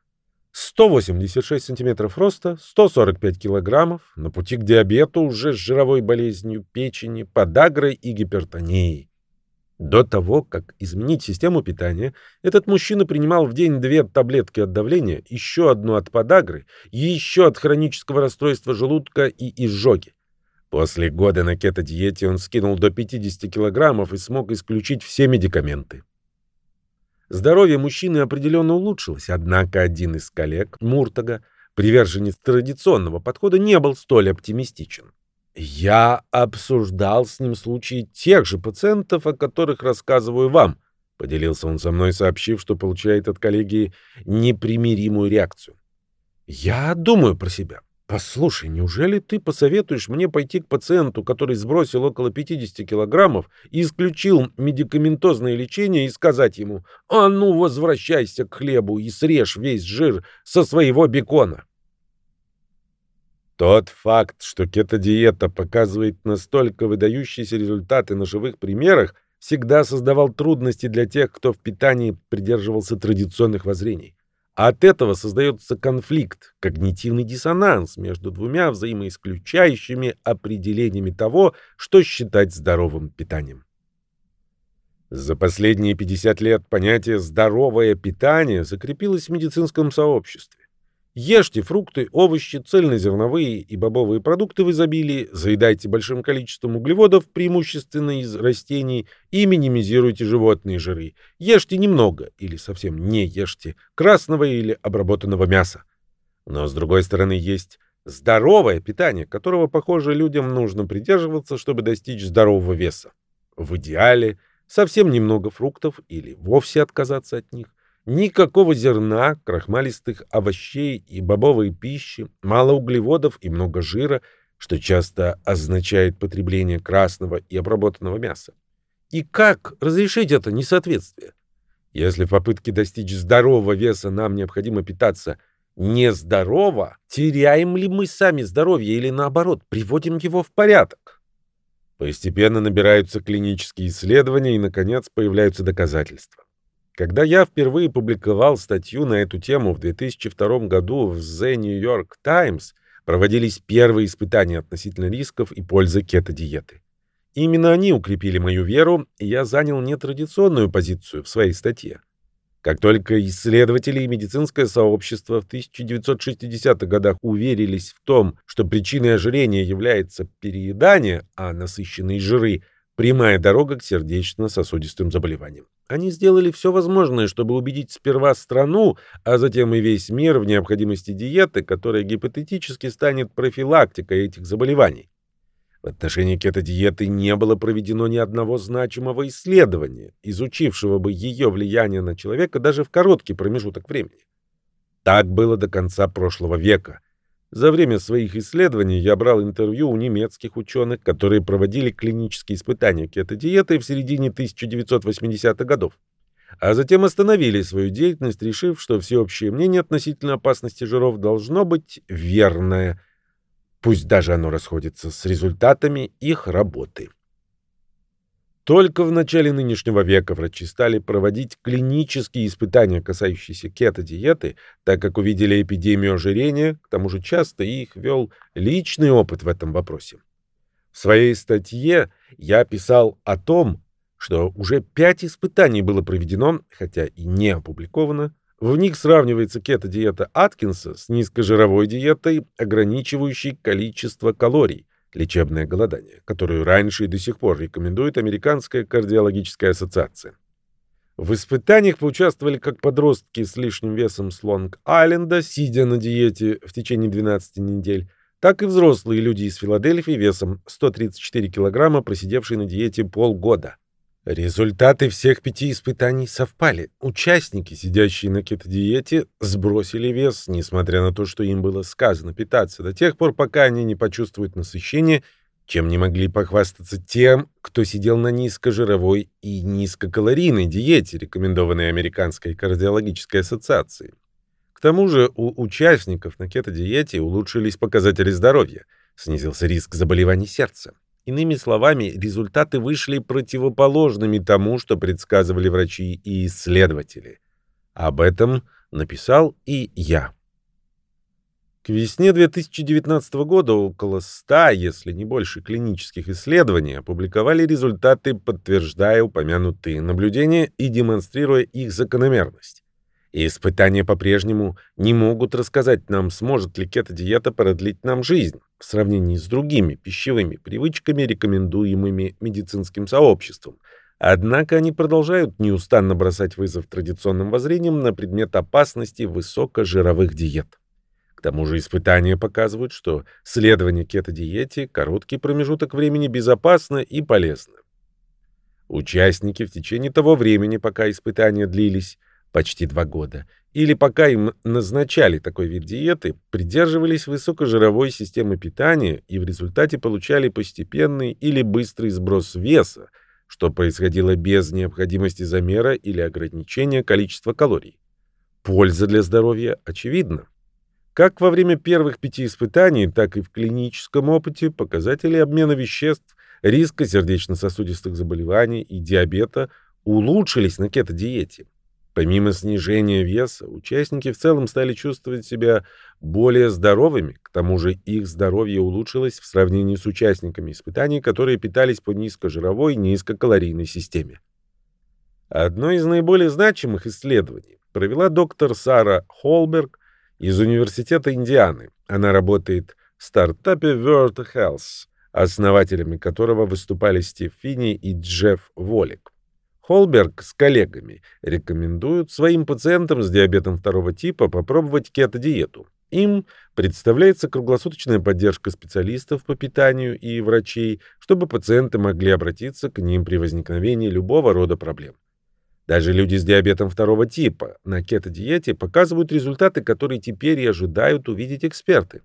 186 сантиметров роста, 145 килограммов, на пути к диабету уже с жировой болезнью печени, подагрой и гипертонией. До того, как изменить систему питания, этот мужчина принимал в день две таблетки от давления, еще одну от подагры, еще от хронического расстройства желудка и изжоги. После года на кето-диете он скинул до 50 килограммов и смог исключить все медикаменты. Здоровье мужчины определенно улучшилось, однако один из коллег, Муртага, приверженец традиционного подхода, не был столь оптимистичен. Я обсуждал с ним случаи тех же пациентов, о которых рассказываю вам, поделился он со мной, сообщив, что получает от коллеги непримиримую реакцию. Я думаю про себя. Послушай, неужели ты посоветуешь мне пойти к пациенту, который сбросил около 50 килограммов и исключил медикаментозное лечение, и сказать ему, а ну возвращайся к хлебу и срежь весь жир со своего бекона? Тот факт, что кето-диета показывает настолько выдающиеся результаты на живых примерах, всегда создавал трудности для тех, кто в питании придерживался традиционных воззрений. От этого создается конфликт, когнитивный диссонанс между двумя взаимоисключающими определениями того, что считать здоровым питанием. За последние 50 лет понятие «здоровое питание» закрепилось в медицинском сообществе. Ешьте фрукты, овощи, цельнозерновые и бобовые продукты в изобилии, заедайте большим количеством углеводов, преимущественно из растений, и минимизируйте животные жиры. Ешьте немного или совсем не ешьте красного или обработанного мяса. Но, с другой стороны, есть здоровое питание, которого, похоже, людям нужно придерживаться, чтобы достичь здорового веса. В идеале совсем немного фруктов или вовсе отказаться от них, никакого зерна, крахмалистых овощей и бобовой пищи, мало углеводов и много жира, что часто означает потребление красного и обработанного мяса. И как разрешить это несоответствие? Если в попытке достичь здорового веса нам необходимо питаться нездорово, теряем ли мы сами здоровье или наоборот, приводим его в порядок? Постепенно набираются клинические исследования и, наконец, появляются доказательства. Когда я впервые публиковал статью на эту тему в 2002 году в The New York Times, проводились первые испытания относительно рисков и пользы кето-диеты. Именно они укрепили мою веру, и я занял нетрадиционную позицию в своей статье. Как только исследователи и медицинское сообщество в 1960-х годах уверились в том, что причиной ожирения является переедание, а насыщенные жиры – прямая дорога к сердечно-сосудистым заболеваниям. Они сделали все возможное, чтобы убедить сперва страну, а затем и весь мир в необходимости диеты, которая гипотетически станет профилактикой этих заболеваний. В отношении кето-диеты не было проведено ни одного значимого исследования, изучившего бы ее влияние на человека даже в короткий промежуток времени. Так было до конца прошлого века. За время своих исследований я брал интервью у немецких ученых, которые проводили клинические испытания кето-диеты в середине 1980-х годов, а затем остановили свою деятельность, решив, что всеобщее мнение относительно опасности жиров должно быть верное – пусть даже оно расходится с результатами их работы. Только в начале нынешнего века врачи стали проводить клинические испытания, касающиеся кето-диеты, так как увидели эпидемию ожирения, к тому же часто их вел личный опыт в этом вопросе. В своей статье я писал о том, что уже пять испытаний было проведено, хотя и не опубликовано, в них сравнивается кето-диета Аткинса с низкожировой диетой, ограничивающей количество калорий, лечебное голодание, которую раньше и до сих пор рекомендует Американская кардиологическая ассоциация. В испытаниях поучаствовали как подростки с лишним весом с Лонг-Айленда, сидя на диете в течение 12 недель, так и взрослые люди из Филадельфии весом 134 килограмма, просидевшие на диете полгода. Результаты всех пяти испытаний совпали. Участники, сидящие на кето-диете, сбросили вес, несмотря на то, что им было сказано питаться, до тех пор, пока они не почувствуют насыщение, чем не могли похвастаться тем, кто сидел на низкожировой и низкокалорийной диете, рекомендованной Американской кардиологической ассоциацией. К тому же у участников на кето-диете улучшились показатели здоровья, снизился риск заболеваний сердца. Иными словами, результаты вышли противоположными тому, что предсказывали врачи и исследователи. Об этом написал и я. К весне 2019 года около 100, если не больше, клинических исследований опубликовали результаты, подтверждая упомянутые наблюдения и демонстрируя их закономерность. И испытания по-прежнему не могут рассказать нам, сможет ли кето-диета продлить нам жизнь в сравнении с другими пищевыми привычками, рекомендуемыми медицинским сообществом. Однако они продолжают неустанно бросать вызов традиционным воззрениям на предмет опасности высокожировых диет. К тому же испытания показывают, что следование кето-диете короткий промежуток времени безопасно и полезно. Участники в течение того времени, пока испытания длились, почти два года, или пока им назначали такой вид диеты, придерживались высокожировой системы питания и в результате получали постепенный или быстрый сброс веса, что происходило без необходимости замера или ограничения количества калорий. Польза для здоровья очевидна. Как во время первых пяти испытаний, так и в клиническом опыте показатели обмена веществ, риска сердечно-сосудистых заболеваний и диабета улучшились на кето-диете. Помимо снижения веса, участники в целом стали чувствовать себя более здоровыми, к тому же их здоровье улучшилось в сравнении с участниками испытаний, которые питались по низкожировой, низкокалорийной системе. Одно из наиболее значимых исследований провела доктор Сара Холберг из Университета Индианы. Она работает в стартапе World Health, основателями которого выступали Стив Финни и Джефф Волик. Холберг с коллегами рекомендуют своим пациентам с диабетом второго типа попробовать кето-диету. Им представляется круглосуточная поддержка специалистов по питанию и врачей, чтобы пациенты могли обратиться к ним при возникновении любого рода проблем. Даже люди с диабетом второго типа на кето-диете показывают результаты, которые теперь и ожидают увидеть эксперты.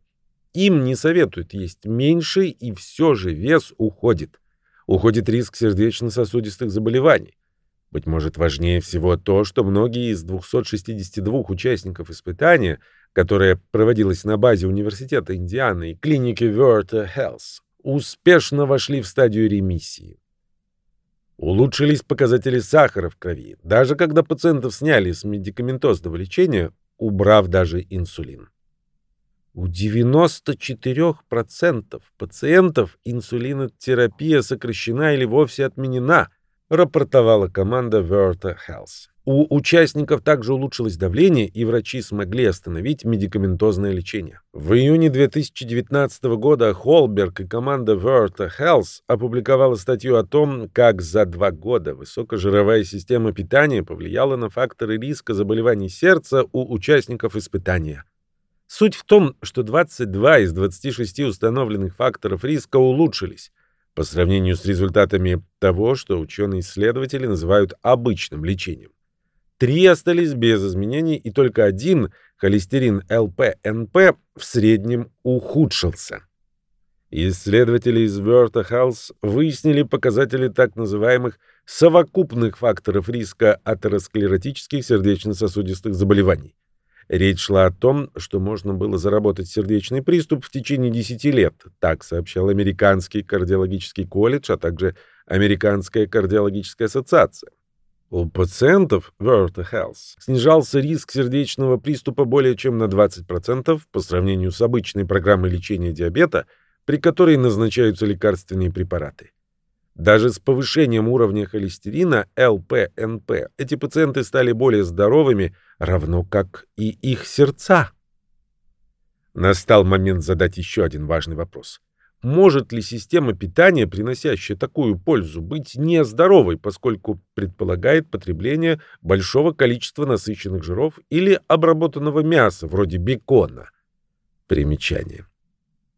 Им не советуют есть меньше, и все же вес уходит. Уходит риск сердечно-сосудистых заболеваний. Быть может, важнее всего то, что многие из 262 участников испытания, которое проводилось на базе Университета Индианы и клиники Verta Health, успешно вошли в стадию ремиссии. Улучшились показатели сахара в крови, даже когда пациентов сняли с медикаментозного лечения, убрав даже инсулин. У 94% пациентов инсулинотерапия сокращена или вовсе отменена, рапортовала команда Verta Health. У участников также улучшилось давление, и врачи смогли остановить медикаментозное лечение. В июне 2019 года Холберг и команда Verta Health опубликовала статью о том, как за два года высокожировая система питания повлияла на факторы риска заболеваний сердца у участников испытания. Суть в том, что 22 из 26 установленных факторов риска улучшились по сравнению с результатами того, что ученые-исследователи называют обычным лечением. Три остались без изменений, и только один, холестерин ЛПНП, в среднем ухудшился. Исследователи из Health выяснили показатели так называемых совокупных факторов риска атеросклеротических сердечно-сосудистых заболеваний. Речь шла о том, что можно было заработать сердечный приступ в течение 10 лет, так сообщал Американский кардиологический колледж, а также Американская кардиологическая ассоциация. У пациентов Verta Health снижался риск сердечного приступа более чем на 20% по сравнению с обычной программой лечения диабета, при которой назначаются лекарственные препараты. Даже с повышением уровня холестерина ЛПНП эти пациенты стали более здоровыми, равно как и их сердца. Настал момент задать еще один важный вопрос. Может ли система питания, приносящая такую пользу, быть нездоровой, поскольку предполагает потребление большого количества насыщенных жиров или обработанного мяса, вроде бекона? Примечание.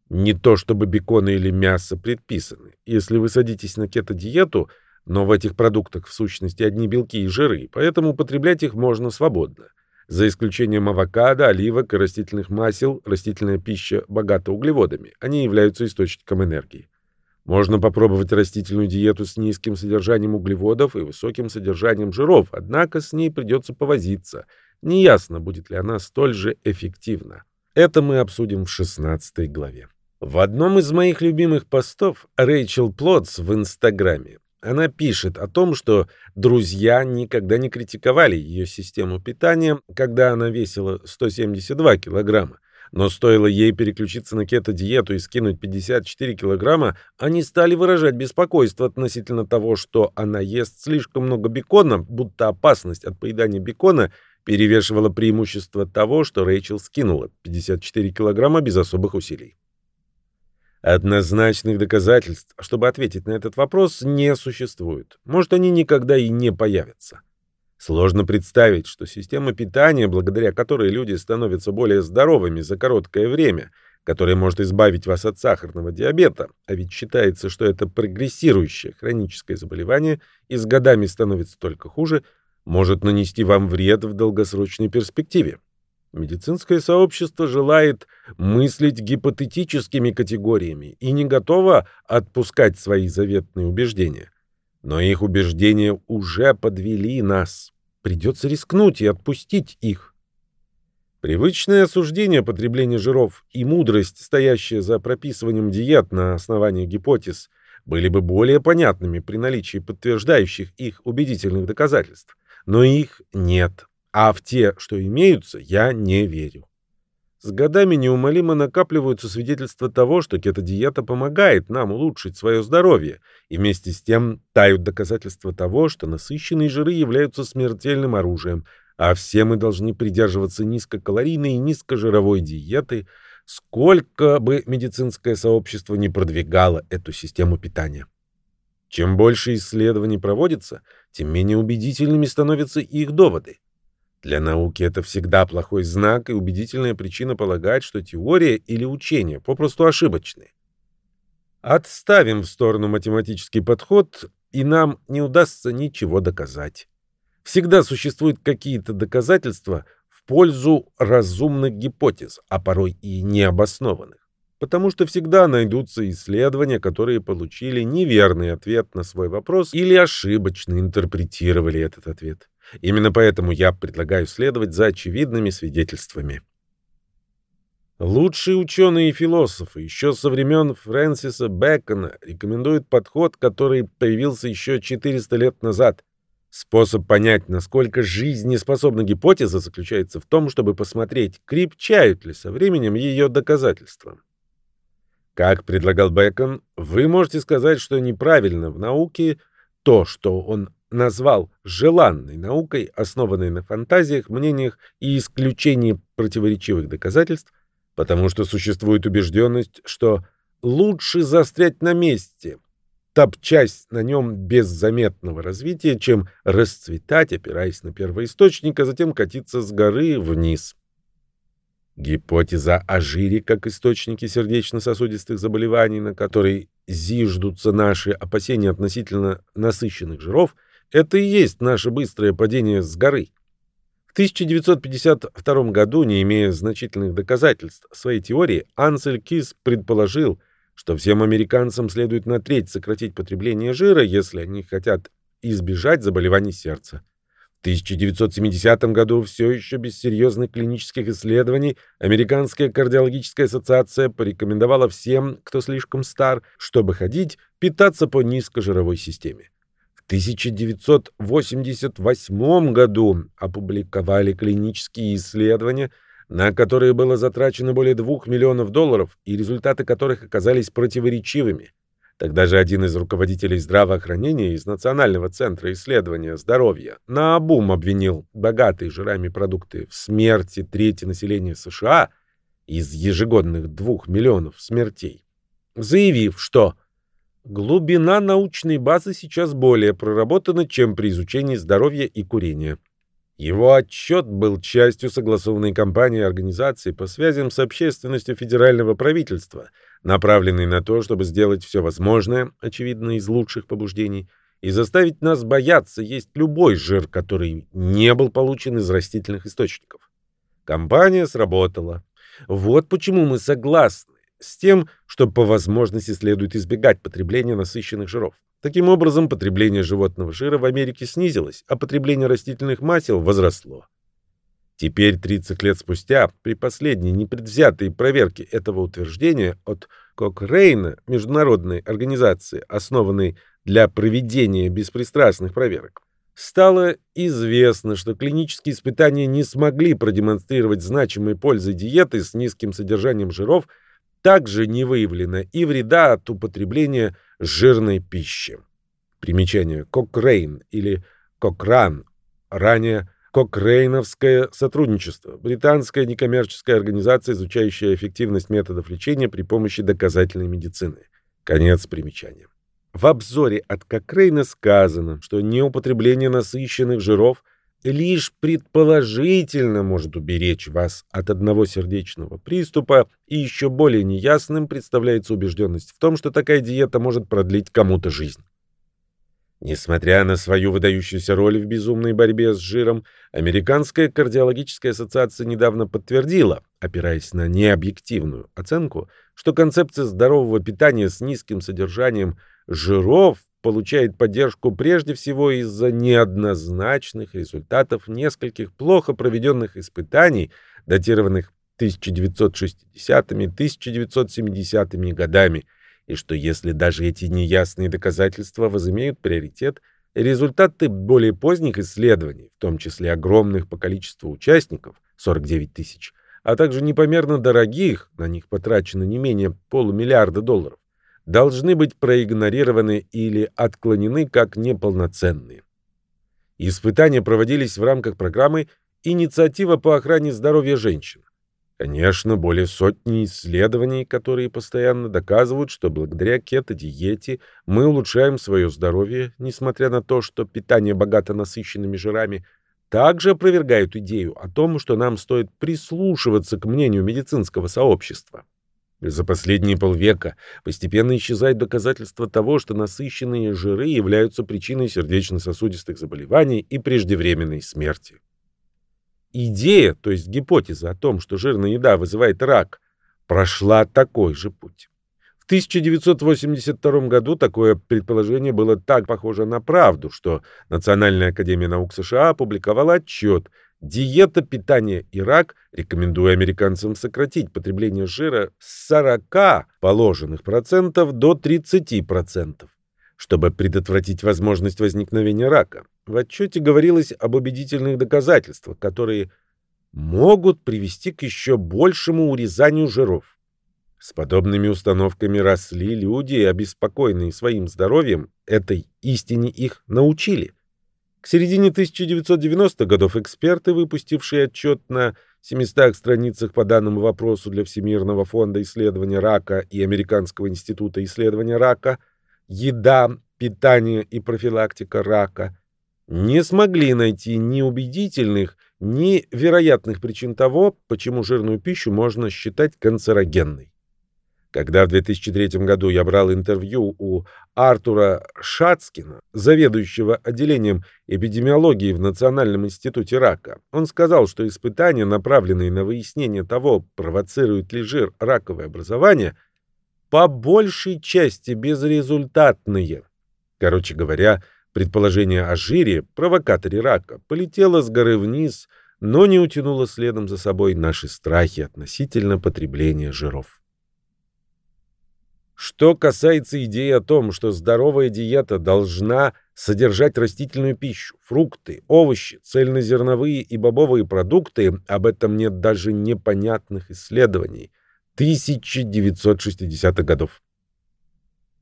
Не то чтобы бекон или мясо предписаны. Если вы садитесь на кето-диету, но в этих продуктах в сущности одни белки и жиры, поэтому употреблять их можно свободно. За исключением авокадо, оливок и растительных масел, растительная пища богата углеводами. Они являются источником энергии. Можно попробовать растительную диету с низким содержанием углеводов и высоким содержанием жиров, однако с ней придется повозиться. Неясно, будет ли она столь же эффективна. Это мы обсудим в 16 главе. В одном из моих любимых постов Рэйчел Плотс в Инстаграме она пишет о том, что друзья никогда не критиковали ее систему питания, когда она весила 172 килограмма. Но стоило ей переключиться на кето-диету и скинуть 54 килограмма, они стали выражать беспокойство относительно того, что она ест слишком много бекона, будто опасность от поедания бекона перевешивала преимущество того, что Рэйчел скинула 54 килограмма без особых усилий. Однозначных доказательств, чтобы ответить на этот вопрос, не существует. Может, они никогда и не появятся. Сложно представить, что система питания, благодаря которой люди становятся более здоровыми за короткое время, которая может избавить вас от сахарного диабета, а ведь считается, что это прогрессирующее хроническое заболевание и с годами становится только хуже, может нанести вам вред в долгосрочной перспективе. Медицинское сообщество желает мыслить гипотетическими категориями и не готово отпускать свои заветные убеждения. Но их убеждения уже подвели нас. Придется рискнуть и отпустить их. Привычное осуждение потребления жиров и мудрость, стоящая за прописыванием диет на основании гипотез, были бы более понятными при наличии подтверждающих их убедительных доказательств. Но их нет а в те, что имеются, я не верю. С годами неумолимо накапливаются свидетельства того, что кето-диета помогает нам улучшить свое здоровье, и вместе с тем тают доказательства того, что насыщенные жиры являются смертельным оружием, а все мы должны придерживаться низкокалорийной и низкожировой диеты, сколько бы медицинское сообщество не продвигало эту систему питания. Чем больше исследований проводится, тем менее убедительными становятся их доводы. Для науки это всегда плохой знак и убедительная причина полагать, что теория или учение попросту ошибочны. Отставим в сторону математический подход, и нам не удастся ничего доказать. Всегда существуют какие-то доказательства в пользу разумных гипотез, а порой и необоснованных. Потому что всегда найдутся исследования, которые получили неверный ответ на свой вопрос или ошибочно интерпретировали этот ответ. Именно поэтому я предлагаю следовать за очевидными свидетельствами. Лучшие ученые и философы еще со времен Фрэнсиса Бэкона рекомендуют подход, который появился еще 400 лет назад. Способ понять, насколько жизнеспособна гипотеза, заключается в том, чтобы посмотреть, крепчают ли со временем ее доказательства. Как предлагал Бэкон, вы можете сказать, что неправильно в науке то, что он назвал желанной наукой, основанной на фантазиях, мнениях и исключении противоречивых доказательств, потому что существует убежденность, что лучше застрять на месте, топчась на нем без заметного развития, чем расцветать, опираясь на первоисточник, а затем катиться с горы вниз. Гипотеза о жире как источнике сердечно-сосудистых заболеваний, на которой зиждутся наши опасения относительно насыщенных жиров, это и есть наше быстрое падение с горы. В 1952 году, не имея значительных доказательств своей теории, Ансель Кис предположил, что всем американцам следует на треть сократить потребление жира, если они хотят избежать заболеваний сердца. В 1970 году, все еще без серьезных клинических исследований, Американская кардиологическая ассоциация порекомендовала всем, кто слишком стар, чтобы ходить, питаться по низкожировой системе. 1988 году опубликовали клинические исследования, на которые было затрачено более 2 миллионов долларов, и результаты которых оказались противоречивыми. Тогда же один из руководителей здравоохранения из Национального центра исследования здоровья наобум обвинил богатые жирами продукты в смерти трети населения США из ежегодных 2 миллионов смертей, заявив, что Глубина научной базы сейчас более проработана, чем при изучении здоровья и курения. Его отчет был частью согласованной кампании организации по связям с общественностью федерального правительства, направленной на то, чтобы сделать все возможное, очевидно, из лучших побуждений, и заставить нас бояться есть любой жир, который не был получен из растительных источников. Кампания сработала. Вот почему мы согласны с тем, что по возможности следует избегать потребления насыщенных жиров. Таким образом, потребление животного жира в Америке снизилось, а потребление растительных масел возросло. Теперь, 30 лет спустя, при последней непредвзятой проверке этого утверждения от Кокрейна, международной организации, основанной для проведения беспристрастных проверок, стало известно, что клинические испытания не смогли продемонстрировать значимой пользы диеты с низким содержанием жиров – также не выявлено и вреда от употребления жирной пищи. Примечание. Кокрейн или Кокран. Ранее Кокрейновское сотрудничество. Британская некоммерческая организация, изучающая эффективность методов лечения при помощи доказательной медицины. Конец примечания. В обзоре от Кокрейна сказано, что неупотребление насыщенных жиров – лишь предположительно может уберечь вас от одного сердечного приступа, и еще более неясным представляется убежденность в том, что такая диета может продлить кому-то жизнь. Несмотря на свою выдающуюся роль в безумной борьбе с жиром, Американская кардиологическая ассоциация недавно подтвердила, опираясь на необъективную оценку, что концепция здорового питания с низким содержанием жиров получает поддержку прежде всего из-за неоднозначных результатов нескольких плохо проведенных испытаний, датированных 1960-1970 годами, и что если даже эти неясные доказательства возымеют приоритет, результаты более поздних исследований, в том числе огромных по количеству участников, 49 тысяч, а также непомерно дорогих, на них потрачено не менее полумиллиарда долларов, должны быть проигнорированы или отклонены как неполноценные. Испытания проводились в рамках программы «Инициатива по охране здоровья женщин». Конечно, более сотни исследований, которые постоянно доказывают, что благодаря кето-диете мы улучшаем свое здоровье, несмотря на то, что питание богато насыщенными жирами, также опровергают идею о том, что нам стоит прислушиваться к мнению медицинского сообщества. За последние полвека постепенно исчезает доказательство того, что насыщенные жиры являются причиной сердечно-сосудистых заболеваний и преждевременной смерти. Идея, то есть гипотеза о том, что жирная еда вызывает рак, прошла такой же путь. В 1982 году такое предположение было так похоже на правду, что Национальная академия наук США опубликовала отчет «Диета, питание и рак, рекомендуя американцам сократить потребление жира с 40 положенных процентов до 30 процентов, чтобы предотвратить возможность возникновения рака». В отчете говорилось об убедительных доказательствах, которые могут привести к еще большему урезанию жиров. С подобными установками росли люди, обеспокоенные своим здоровьем, этой истине их научили. К середине 1990-х годов эксперты, выпустившие отчет на 700 страницах по данному вопросу для Всемирного фонда исследования рака и Американского института исследования рака «Еда, питание и профилактика рака», не смогли найти ни убедительных, ни вероятных причин того, почему жирную пищу можно считать канцерогенной. Когда в 2003 году я брал интервью у Артура Шацкина, заведующего отделением эпидемиологии в Национальном институте рака, он сказал, что испытания, направленные на выяснение того, провоцирует ли жир раковое образование, по большей части безрезультатные. Короче говоря, предположение о жире, провокаторе рака, полетело с горы вниз, но не утянуло следом за собой наши страхи относительно потребления жиров. Что касается идеи о том, что здоровая диета должна содержать растительную пищу, фрукты, овощи, цельнозерновые и бобовые продукты, об этом нет даже непонятных исследований 1960-х годов.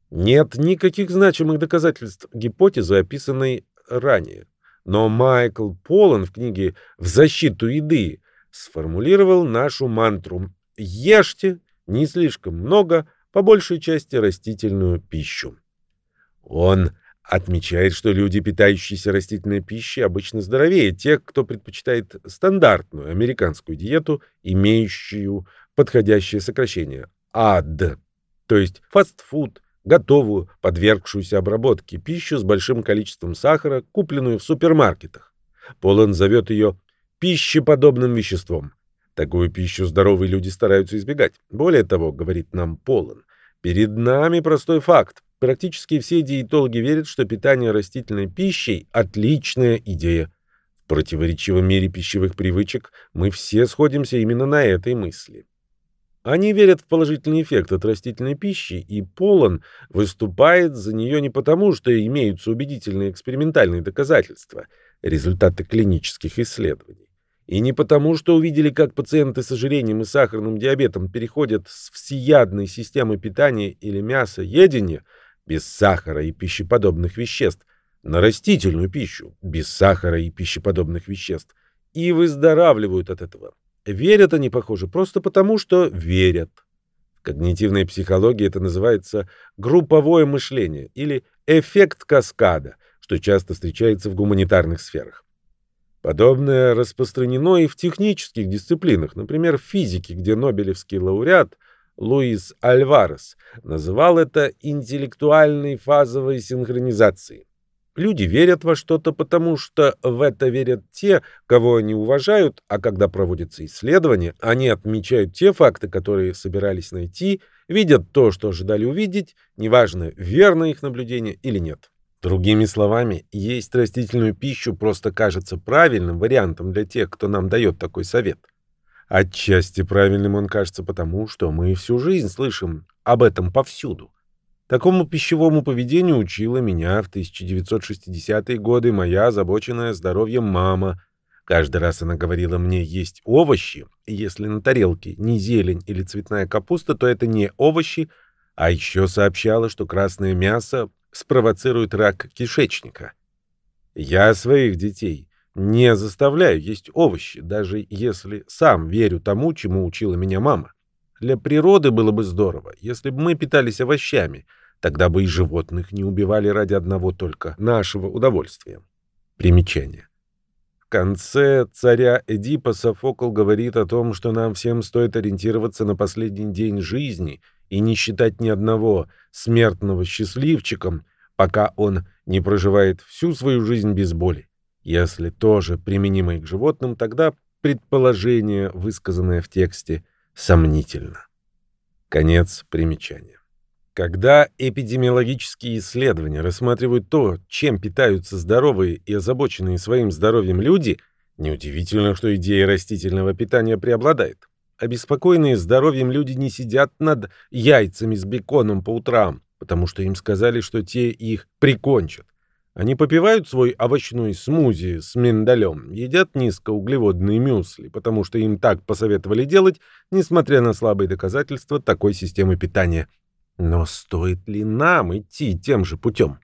Нет никаких значимых доказательств гипотезы, описанной ранее. Но Майкл Полан в книге «В защиту еды» сформулировал нашу мантру «Ешьте не слишком много, по большей части растительную пищу. Он отмечает, что люди, питающиеся растительной пищей, обычно здоровее тех, кто предпочитает стандартную американскую диету, имеющую подходящее сокращение АД, то есть фастфуд, готовую, подвергшуюся обработке пищу с большим количеством сахара, купленную в супермаркетах. Полон зовет ее пищеподобным веществом. Такую пищу здоровые люди стараются избегать. Более того, говорит нам Полон, перед нами простой факт. Практически все диетологи верят, что питание растительной пищей – отличная идея. В противоречивом мире пищевых привычек мы все сходимся именно на этой мысли. Они верят в положительный эффект от растительной пищи, и Полон выступает за нее не потому, что имеются убедительные экспериментальные доказательства, результаты клинических исследований. И не потому, что увидели, как пациенты с ожирением и сахарным диабетом переходят с всеядной системы питания или мясоедения без сахара и пищеподобных веществ на растительную пищу без сахара и пищеподобных веществ и выздоравливают от этого. Верят они, похоже, просто потому, что верят. В когнитивной психологии это называется групповое мышление или эффект каскада, что часто встречается в гуманитарных сферах. Подобное распространено и в технических дисциплинах, например, в физике, где Нобелевский лауреат Луис Альварес называл это интеллектуальной фазовой синхронизацией. Люди верят во что-то, потому что в это верят те, кого они уважают, а когда проводятся исследования, они отмечают те факты, которые собирались найти, видят то, что ожидали увидеть, неважно, верно их наблюдение или нет. Другими словами, есть растительную пищу просто кажется правильным вариантом для тех, кто нам дает такой совет. Отчасти правильным он кажется потому, что мы всю жизнь слышим об этом повсюду. Такому пищевому поведению учила меня в 1960-е годы моя озабоченная здоровьем мама. Каждый раз она говорила мне есть овощи, если на тарелке не зелень или цветная капуста, то это не овощи, а еще сообщала, что красное мясо спровоцирует рак кишечника. Я своих детей не заставляю есть овощи, даже если сам верю тому, чему учила меня мама. Для природы было бы здорово, если бы мы питались овощами, тогда бы и животных не убивали ради одного только нашего удовольствия. Примечание. конце «Царя Эдипа» Софокл говорит о том, что нам всем стоит ориентироваться на последний день жизни и не считать ни одного смертного счастливчиком, пока он не проживает всю свою жизнь без боли. Если тоже применимо и к животным, тогда предположение, высказанное в тексте, сомнительно. Конец примечания. Когда эпидемиологические исследования рассматривают то, чем питаются здоровые и озабоченные своим здоровьем люди, неудивительно, что идея растительного питания преобладает. Обеспокоенные здоровьем люди не сидят над яйцами с беконом по утрам, потому что им сказали, что те их прикончат. Они попивают свой овощной смузи с миндалем, едят низкоуглеводные мюсли, потому что им так посоветовали делать, несмотря на слабые доказательства такой системы питания – но стоит ли нам идти тем же путем?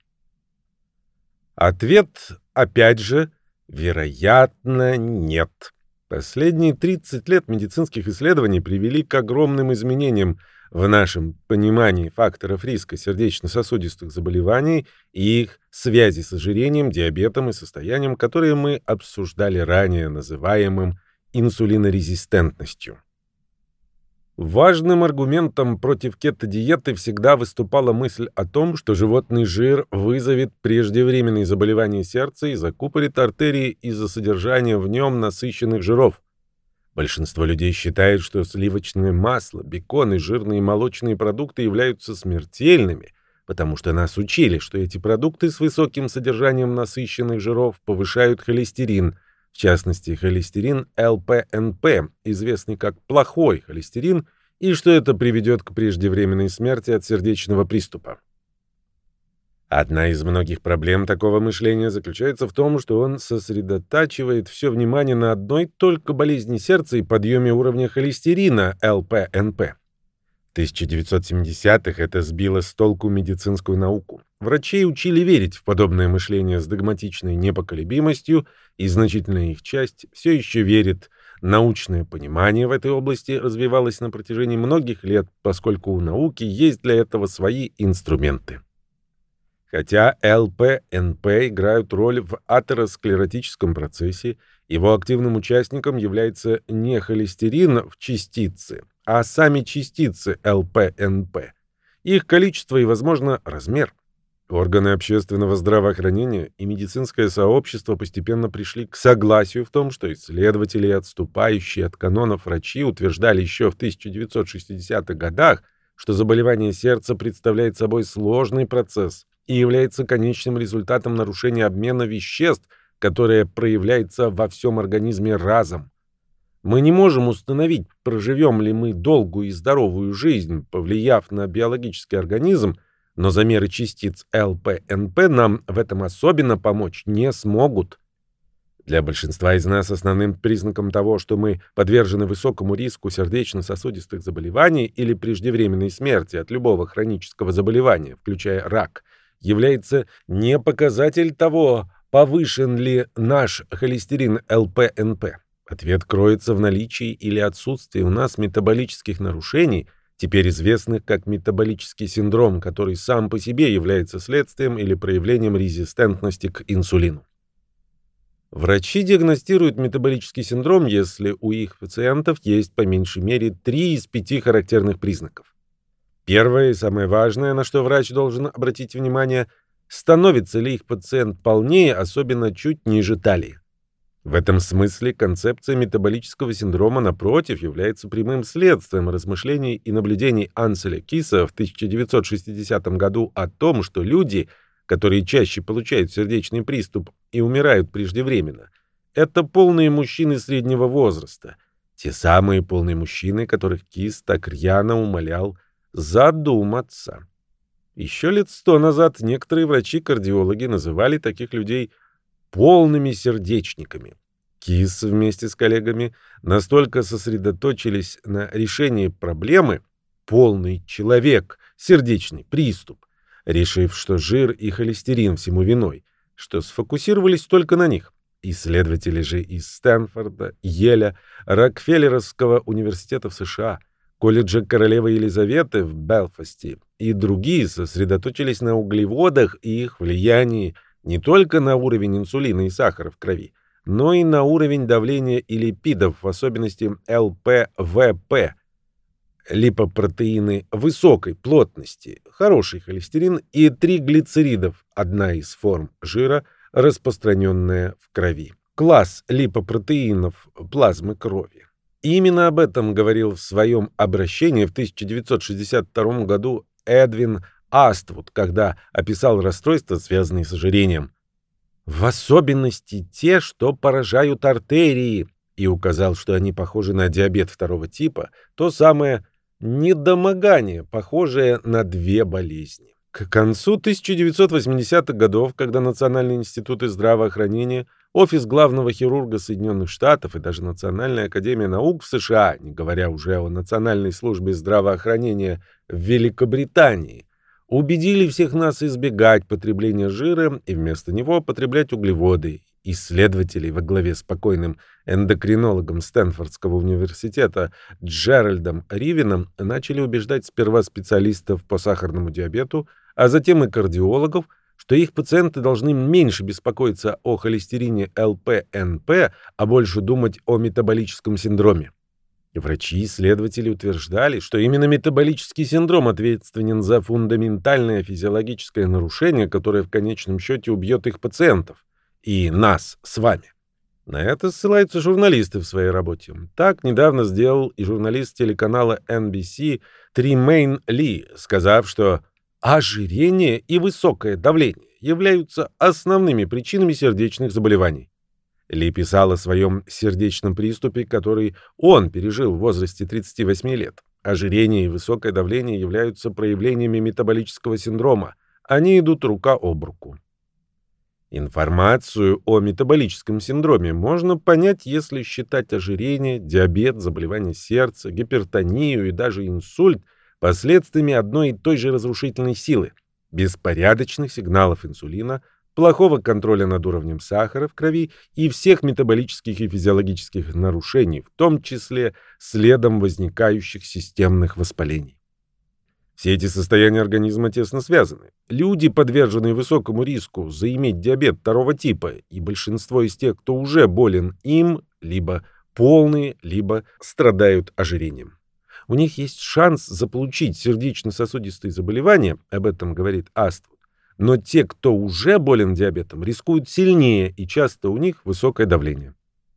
Ответ, опять же, вероятно, нет. Последние 30 лет медицинских исследований привели к огромным изменениям в нашем понимании факторов риска сердечно-сосудистых заболеваний и их связи с ожирением, диабетом и состоянием, которые мы обсуждали ранее, называемым инсулинорезистентностью. Важным аргументом против кето-диеты всегда выступала мысль о том, что животный жир вызовет преждевременные заболевания сердца и закупорит артерии из-за содержания в нем насыщенных жиров. Большинство людей считает, что сливочное масло, бекон и жирные молочные продукты являются смертельными, потому что нас учили, что эти продукты с высоким содержанием насыщенных жиров повышают холестерин – в частности холестерин ЛПНП, известный как плохой холестерин, и что это приведет к преждевременной смерти от сердечного приступа. Одна из многих проблем такого мышления заключается в том, что он сосредотачивает все внимание на одной только болезни сердца и подъеме уровня холестерина ЛПНП. В 1970-х это сбило с толку медицинскую науку. Врачей учили верить в подобное мышление с догматичной непоколебимостью, и значительная их часть все еще верит. Научное понимание в этой области развивалось на протяжении многих лет, поскольку у науки есть для этого свои инструменты. Хотя ЛПНП играют роль в атеросклеротическом процессе, его активным участником является не холестерин в частице, а сами частицы ЛПНП, их количество и, возможно, размер. Органы общественного здравоохранения и медицинское сообщество постепенно пришли к согласию в том, что исследователи, отступающие от канонов врачи, утверждали еще в 1960-х годах, что заболевание сердца представляет собой сложный процесс и является конечным результатом нарушения обмена веществ, которое проявляется во всем организме разом. Мы не можем установить, проживем ли мы долгую и здоровую жизнь, повлияв на биологический организм, но замеры частиц ЛПНП нам в этом особенно помочь не смогут. Для большинства из нас основным признаком того, что мы подвержены высокому риску сердечно-сосудистых заболеваний или преждевременной смерти от любого хронического заболевания, включая рак, является не показатель того, повышен ли наш холестерин ЛПНП. Ответ кроется в наличии или отсутствии у нас метаболических нарушений – теперь известных как метаболический синдром, который сам по себе является следствием или проявлением резистентности к инсулину. Врачи диагностируют метаболический синдром, если у их пациентов есть по меньшей мере три из пяти характерных признаков. Первое и самое важное, на что врач должен обратить внимание, становится ли их пациент полнее, особенно чуть ниже талии. В этом смысле концепция метаболического синдрома, напротив, является прямым следствием размышлений и наблюдений Анселя Киса в 1960 году о том, что люди, которые чаще получают сердечный приступ и умирают преждевременно, это полные мужчины среднего возраста, те самые полные мужчины, которых Кис так рьяно умолял задуматься. Еще лет сто назад некоторые врачи-кардиологи называли таких людей полными сердечниками. Кис вместе с коллегами настолько сосредоточились на решении проблемы «полный человек», сердечный приступ, решив, что жир и холестерин всему виной, что сфокусировались только на них. Исследователи же из Стэнфорда, Еля, Рокфеллеровского университета в США, колледжа королевы Елизаветы в Белфасте и другие сосредоточились на углеводах и их влиянии не только на уровень инсулина и сахара в крови, но и на уровень давления и липидов, в особенности ЛПВП, липопротеины высокой плотности, хороший холестерин и триглицеридов, одна из форм жира, распространенная в крови. Класс липопротеинов плазмы крови. Именно об этом говорил в своем обращении в 1962 году Эдвин Аствуд, когда описал расстройства, связанные с ожирением. В особенности те, что поражают артерии, и указал, что они похожи на диабет второго типа, то самое недомогание, похожее на две болезни. К концу 1980-х годов, когда Национальный институт здравоохранения – Офис главного хирурга Соединенных Штатов и даже Национальная академия наук в США, не говоря уже о Национальной службе здравоохранения в Великобритании, убедили всех нас избегать потребления жира и вместо него потреблять углеводы. Исследователи во главе с покойным эндокринологом Стэнфордского университета Джеральдом Ривином начали убеждать сперва специалистов по сахарному диабету, а затем и кардиологов – что их пациенты должны меньше беспокоиться о холестерине ЛПНП, а больше думать о метаболическом синдроме. Врачи-исследователи утверждали, что именно метаболический синдром ответственен за фундаментальное физиологическое нарушение, которое в конечном счете убьет их пациентов и нас с вами. На это ссылаются журналисты в своей работе. Так недавно сделал и журналист телеканала NBC Тримейн Ли, сказав, что Ожирение и высокое давление являются основными причинами сердечных заболеваний. Ли писал о своем сердечном приступе, который он пережил в возрасте 38 лет. Ожирение и высокое давление являются проявлениями метаболического синдрома. Они идут рука об руку. Информацию о метаболическом синдроме можно понять, если считать ожирение, диабет, заболевание сердца, гипертонию и даже инсульт – последствиями одной и той же разрушительной силы – беспорядочных сигналов инсулина, плохого контроля над уровнем сахара в крови и всех метаболических и физиологических нарушений, в том числе следом возникающих системных воспалений. Все эти состояния организма тесно связаны. Люди, подверженные высокому риску заиметь диабет второго типа, и большинство из тех, кто уже болен им, либо полные, либо страдают ожирением у них есть шанс заполучить сердечно-сосудистые заболевания, об этом говорит Аствуд. Но те, кто уже болен диабетом, рискуют сильнее, и часто у них высокое давление.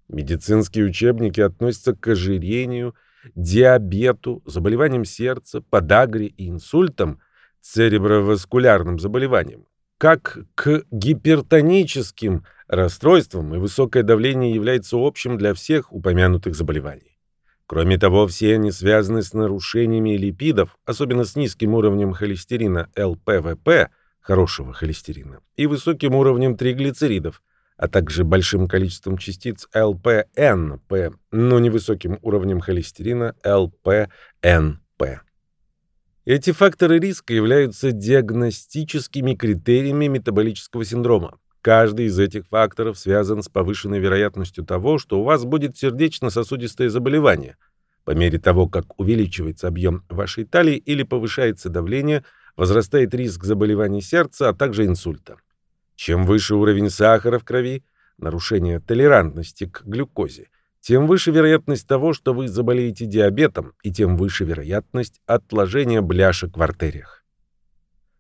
Медицинские учебники относятся к ожирению, диабету, заболеваниям сердца, подагре и инсультам, цереброваскулярным заболеваниям, как к гипертоническим расстройствам, и высокое давление является общим для всех упомянутых заболеваний. Кроме того, все они связаны с нарушениями липидов, особенно с низким уровнем холестерина ЛПВП, хорошего холестерина, и высоким уровнем триглицеридов, а также большим количеством частиц ЛПНП, но невысоким уровнем холестерина ЛПНП. Эти факторы риска являются диагностическими критериями метаболического синдрома. Каждый из этих факторов связан с повышенной вероятностью того, что у вас будет сердечно-сосудистое заболевание. По мере того, как увеличивается объем вашей талии или повышается давление, возрастает риск заболеваний сердца, а также инсульта. Чем выше уровень сахара в крови, нарушение толерантности к глюкозе, тем выше вероятность того, что вы заболеете диабетом, и тем выше вероятность отложения бляшек в артериях.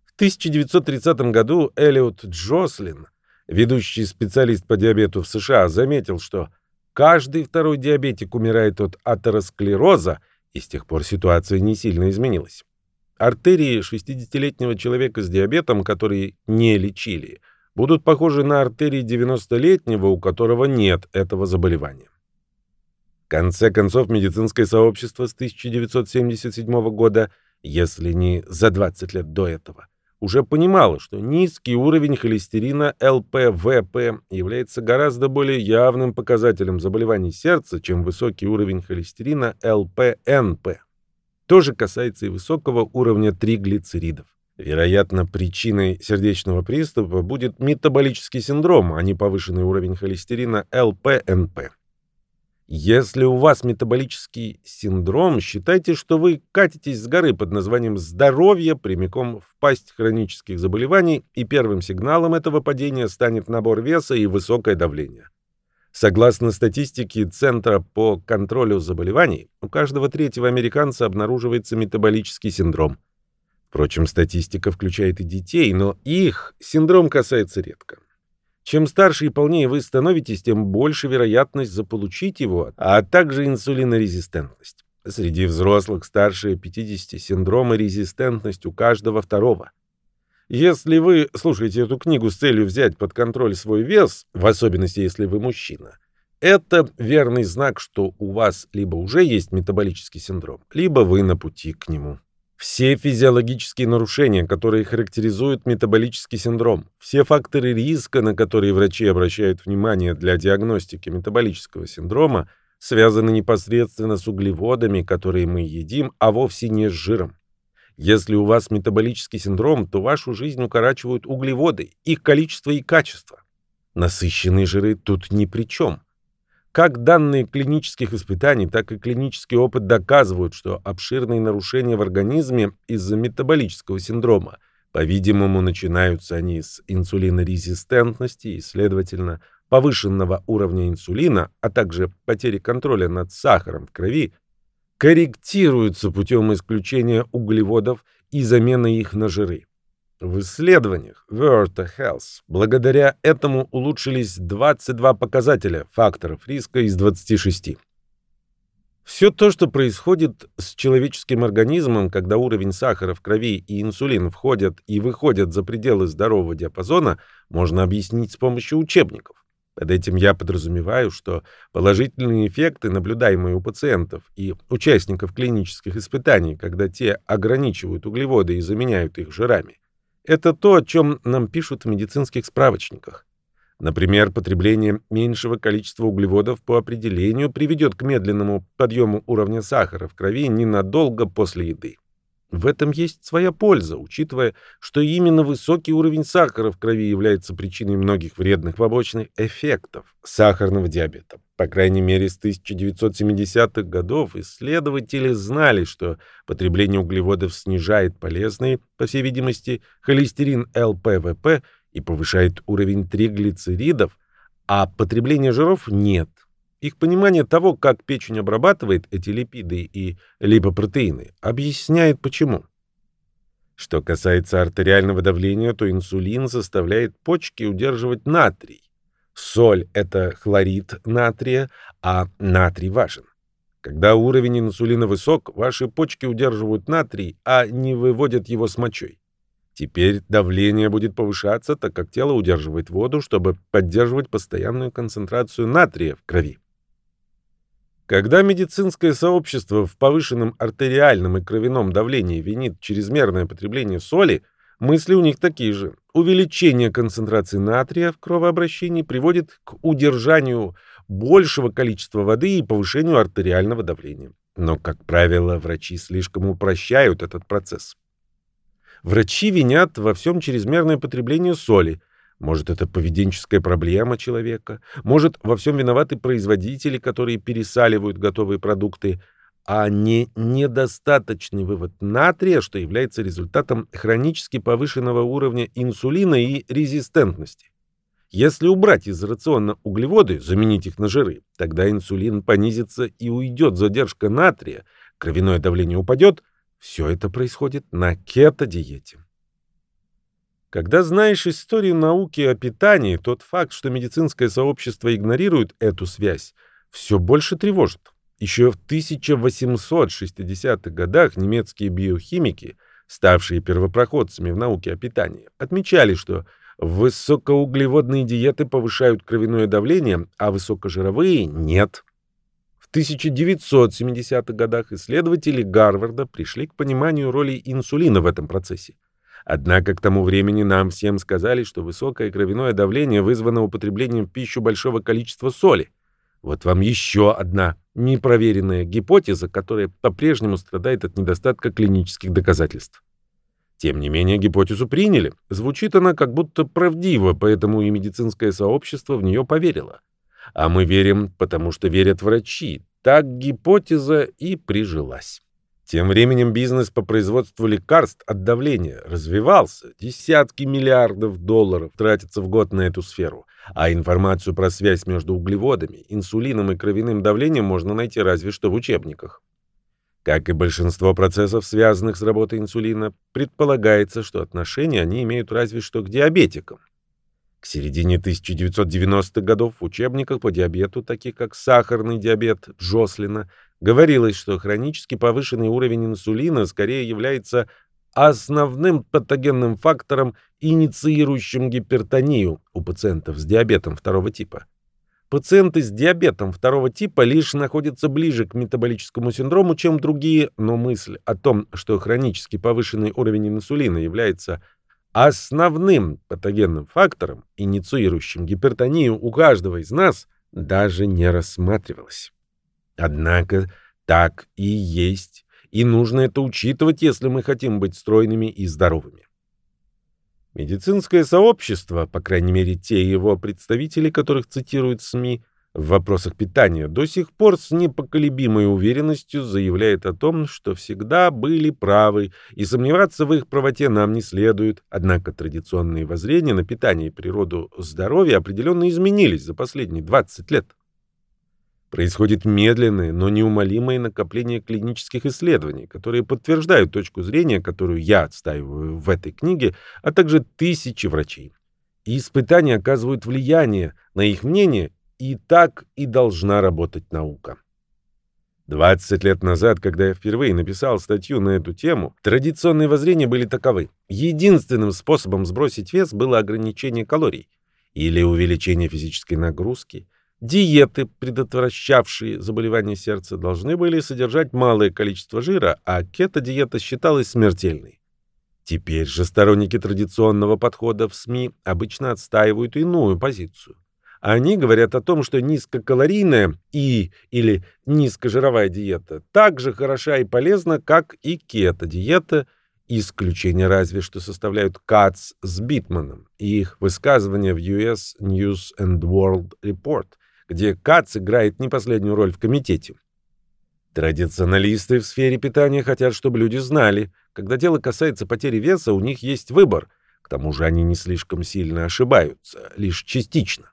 В 1930 году Элиот Джослин ведущий специалист по диабету в США, заметил, что каждый второй диабетик умирает от атеросклероза, и с тех пор ситуация не сильно изменилась. Артерии 60-летнего человека с диабетом, которые не лечили, будут похожи на артерии 90-летнего, у которого нет этого заболевания. В конце концов, медицинское сообщество с 1977 года, если не за 20 лет до этого, уже понимала, что низкий уровень холестерина ЛПВП является гораздо более явным показателем заболеваний сердца, чем высокий уровень холестерина ЛПНП. То же касается и высокого уровня триглицеридов. Вероятно, причиной сердечного приступа будет метаболический синдром, а не повышенный уровень холестерина ЛПНП. Если у вас метаболический синдром, считайте, что вы катитесь с горы под названием «здоровье» прямиком в пасть хронических заболеваний, и первым сигналом этого падения станет набор веса и высокое давление. Согласно статистике Центра по контролю заболеваний, у каждого третьего американца обнаруживается метаболический синдром. Впрочем, статистика включает и детей, но их синдром касается редко. Чем старше и полнее вы становитесь, тем больше вероятность заполучить его, а также инсулинорезистентность. Среди взрослых старше 50 синдрома резистентность у каждого второго. Если вы слушаете эту книгу с целью взять под контроль свой вес, в особенности если вы мужчина, это верный знак, что у вас либо уже есть метаболический синдром, либо вы на пути к нему. Все физиологические нарушения, которые характеризуют метаболический синдром, все факторы риска, на которые врачи обращают внимание для диагностики метаболического синдрома, связаны непосредственно с углеводами, которые мы едим, а вовсе не с жиром. Если у вас метаболический синдром, то вашу жизнь укорачивают углеводы, их количество и качество. Насыщенные жиры тут ни при чем. Как данные клинических испытаний, так и клинический опыт доказывают, что обширные нарушения в организме из-за метаболического синдрома, по-видимому, начинаются они с инсулинорезистентности и, следовательно, повышенного уровня инсулина, а также потери контроля над сахаром в крови, корректируются путем исключения углеводов и замены их на жиры. В исследованиях World Health благодаря этому улучшились 22 показателя факторов риска из 26. Все то, что происходит с человеческим организмом, когда уровень сахара в крови и инсулин входят и выходят за пределы здорового диапазона, можно объяснить с помощью учебников. Под этим я подразумеваю, что положительные эффекты, наблюдаемые у пациентов и участников клинических испытаний, когда те ограничивают углеводы и заменяют их жирами, это то, о чем нам пишут в медицинских справочниках. Например, потребление меньшего количества углеводов по определению приведет к медленному подъему уровня сахара в крови ненадолго после еды. В этом есть своя польза, учитывая, что именно высокий уровень сахара в крови является причиной многих вредных побочных эффектов сахарного диабета. По крайней мере, с 1970-х годов исследователи знали, что потребление углеводов снижает полезный, по всей видимости, холестерин ЛПВП и повышает уровень триглицеридов, а потребление жиров нет. Их понимание того, как печень обрабатывает эти липиды и липопротеины, объясняет почему. Что касается артериального давления, то инсулин заставляет почки удерживать натрий. Соль – это хлорид натрия, а натрий важен. Когда уровень инсулина высок, ваши почки удерживают натрий, а не выводят его с мочой. Теперь давление будет повышаться, так как тело удерживает воду, чтобы поддерживать постоянную концентрацию натрия в крови. Когда медицинское сообщество в повышенном артериальном и кровяном давлении винит чрезмерное потребление соли, мысли у них такие же. Увеличение концентрации натрия в кровообращении приводит к удержанию большего количества воды и повышению артериального давления. Но, как правило, врачи слишком упрощают этот процесс. Врачи винят во всем чрезмерное потребление соли – может, это поведенческая проблема человека? Может, во всем виноваты производители, которые пересаливают готовые продукты, а не недостаточный вывод натрия, что является результатом хронически повышенного уровня инсулина и резистентности? Если убрать из рациона углеводы, заменить их на жиры, тогда инсулин понизится и уйдет задержка натрия, кровяное давление упадет. Все это происходит на кето-диете. Когда знаешь историю науки о питании, тот факт, что медицинское сообщество игнорирует эту связь, все больше тревожит. Еще в 1860-х годах немецкие биохимики, ставшие первопроходцами в науке о питании, отмечали, что высокоуглеводные диеты повышают кровяное давление, а высокожировые – нет. В 1970-х годах исследователи Гарварда пришли к пониманию роли инсулина в этом процессе. Однако к тому времени нам всем сказали, что высокое кровяное давление вызвано употреблением в пищу большого количества соли. Вот вам еще одна непроверенная гипотеза, которая по-прежнему страдает от недостатка клинических доказательств. Тем не менее, гипотезу приняли. Звучит она как будто правдиво, поэтому и медицинское сообщество в нее поверило. А мы верим, потому что верят врачи. Так гипотеза и прижилась. Тем временем бизнес по производству лекарств от давления развивался. Десятки миллиардов долларов тратятся в год на эту сферу. А информацию про связь между углеводами, инсулином и кровяным давлением можно найти разве что в учебниках. Как и большинство процессов, связанных с работой инсулина, предполагается, что отношения они имеют разве что к диабетикам. К середине 1990-х годов в учебниках по диабету, таких как сахарный диабет Джослина, говорилось, что хронически повышенный уровень инсулина скорее является основным патогенным фактором, инициирующим гипертонию у пациентов с диабетом второго типа. Пациенты с диабетом второго типа лишь находятся ближе к метаболическому синдрому, чем другие, но мысль о том, что хронически повышенный уровень инсулина является основным патогенным фактором, инициирующим гипертонию у каждого из нас, даже не рассматривалась. Однако так и есть, и нужно это учитывать, если мы хотим быть стройными и здоровыми. Медицинское сообщество, по крайней мере те его представители, которых цитируют СМИ, в вопросах питания до сих пор с непоколебимой уверенностью заявляет о том, что всегда были правы, и сомневаться в их правоте нам не следует. Однако традиционные воззрения на питание и природу здоровья определенно изменились за последние 20 лет. Происходит медленное, но неумолимое накопление клинических исследований, которые подтверждают точку зрения, которую я отстаиваю в этой книге, а также тысячи врачей. И испытания оказывают влияние на их мнение, и так и должна работать наука. 20 лет назад, когда я впервые написал статью на эту тему, традиционные воззрения были таковы. Единственным способом сбросить вес было ограничение калорий или увеличение физической нагрузки – Диеты, предотвращавшие заболевания сердца, должны были содержать малое количество жира, а кето-диета считалась смертельной. Теперь же сторонники традиционного подхода в СМИ обычно отстаивают иную позицию. Они говорят о том, что низкокалорийная и или низкожировая диета так же хороша и полезна, как и кето-диета, исключение разве что составляют Кац с Битманом и их высказывания в US News and World Report – где КАЦ играет не последнюю роль в комитете. Традиционалисты в сфере питания хотят, чтобы люди знали, когда дело касается потери веса, у них есть выбор. К тому же они не слишком сильно ошибаются, лишь частично.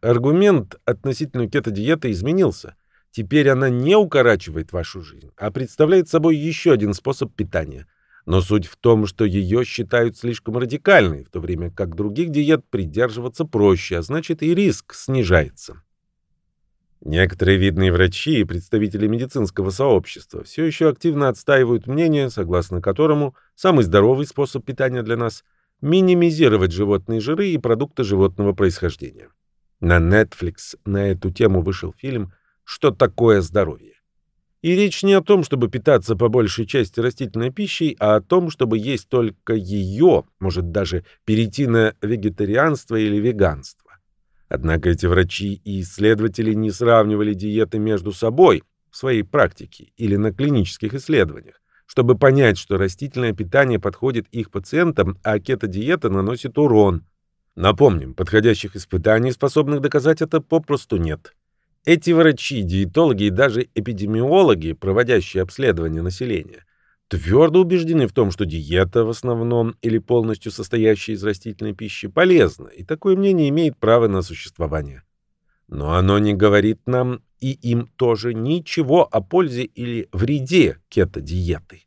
Аргумент относительно кето-диеты изменился. Теперь она не укорачивает вашу жизнь, а представляет собой еще один способ питания. Но суть в том, что ее считают слишком радикальной, в то время как других диет придерживаться проще, а значит и риск снижается. Некоторые видные врачи и представители медицинского сообщества все еще активно отстаивают мнение, согласно которому самый здоровый способ питания для нас – минимизировать животные жиры и продукты животного происхождения. На Netflix на эту тему вышел фильм «Что такое здоровье?». И речь не о том, чтобы питаться по большей части растительной пищей, а о том, чтобы есть только ее, может даже перейти на вегетарианство или веганство. Однако эти врачи и исследователи не сравнивали диеты между собой в своей практике или на клинических исследованиях, чтобы понять, что растительное питание подходит их пациентам, а кето-диета наносит урон. Напомним, подходящих испытаний, способных доказать это, попросту нет. Эти врачи, диетологи и даже эпидемиологи, проводящие обследования населения, твердо убеждены в том, что диета в основном или полностью состоящая из растительной пищи полезна, и такое мнение имеет право на существование. Но оно не говорит нам и им тоже ничего о пользе или вреде кето-диеты.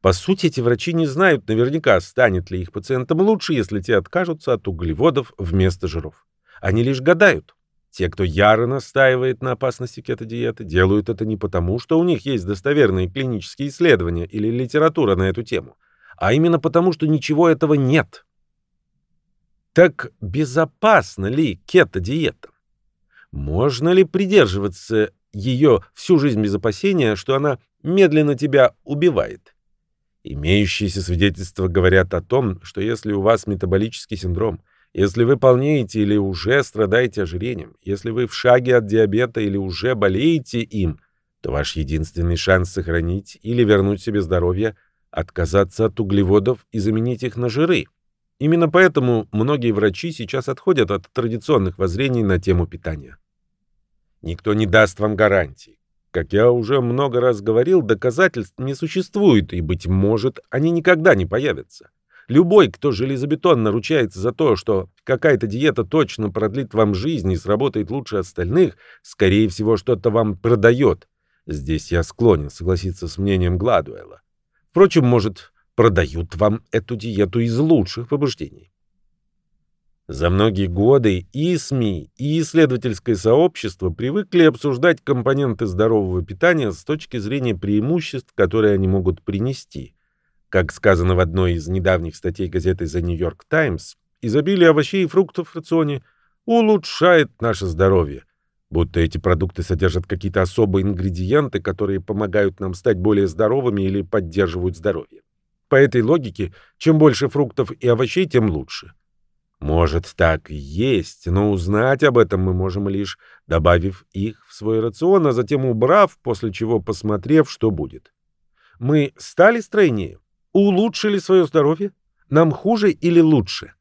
По сути, эти врачи не знают наверняка, станет ли их пациентам лучше, если те откажутся от углеводов вместо жиров. Они лишь гадают. Те, кто яро настаивает на опасности кето-диеты, делают это не потому, что у них есть достоверные клинические исследования или литература на эту тему, а именно потому, что ничего этого нет. Так безопасна ли кето-диета? Можно ли придерживаться ее всю жизнь без опасения, что она медленно тебя убивает? Имеющиеся свидетельства говорят о том, что если у вас метаболический синдром – если вы полнеете или уже страдаете ожирением, если вы в шаге от диабета или уже болеете им, то ваш единственный шанс сохранить или вернуть себе здоровье – отказаться от углеводов и заменить их на жиры. Именно поэтому многие врачи сейчас отходят от традиционных воззрений на тему питания. Никто не даст вам гарантий. Как я уже много раз говорил, доказательств не существует, и, быть может, они никогда не появятся. Любой, кто железобетонно ручается за то, что какая-то диета точно продлит вам жизнь и сработает лучше остальных, скорее всего, что-то вам продает. Здесь я склонен согласиться с мнением Гладуэлла. Впрочем, может, продают вам эту диету из лучших побуждений. За многие годы и СМИ, и исследовательское сообщество привыкли обсуждать компоненты здорового питания с точки зрения преимуществ, которые они могут принести. Как сказано в одной из недавних статей газеты The New York Times, изобилие овощей и фруктов в рационе улучшает наше здоровье, будто эти продукты содержат какие-то особые ингредиенты, которые помогают нам стать более здоровыми или поддерживают здоровье. По этой логике, чем больше фруктов и овощей, тем лучше. Может, так и есть, но узнать об этом мы можем лишь добавив их в свой рацион, а затем убрав, после чего посмотрев, что будет. Мы стали стройнее? Улучшили свое здоровье? Нам хуже или лучше?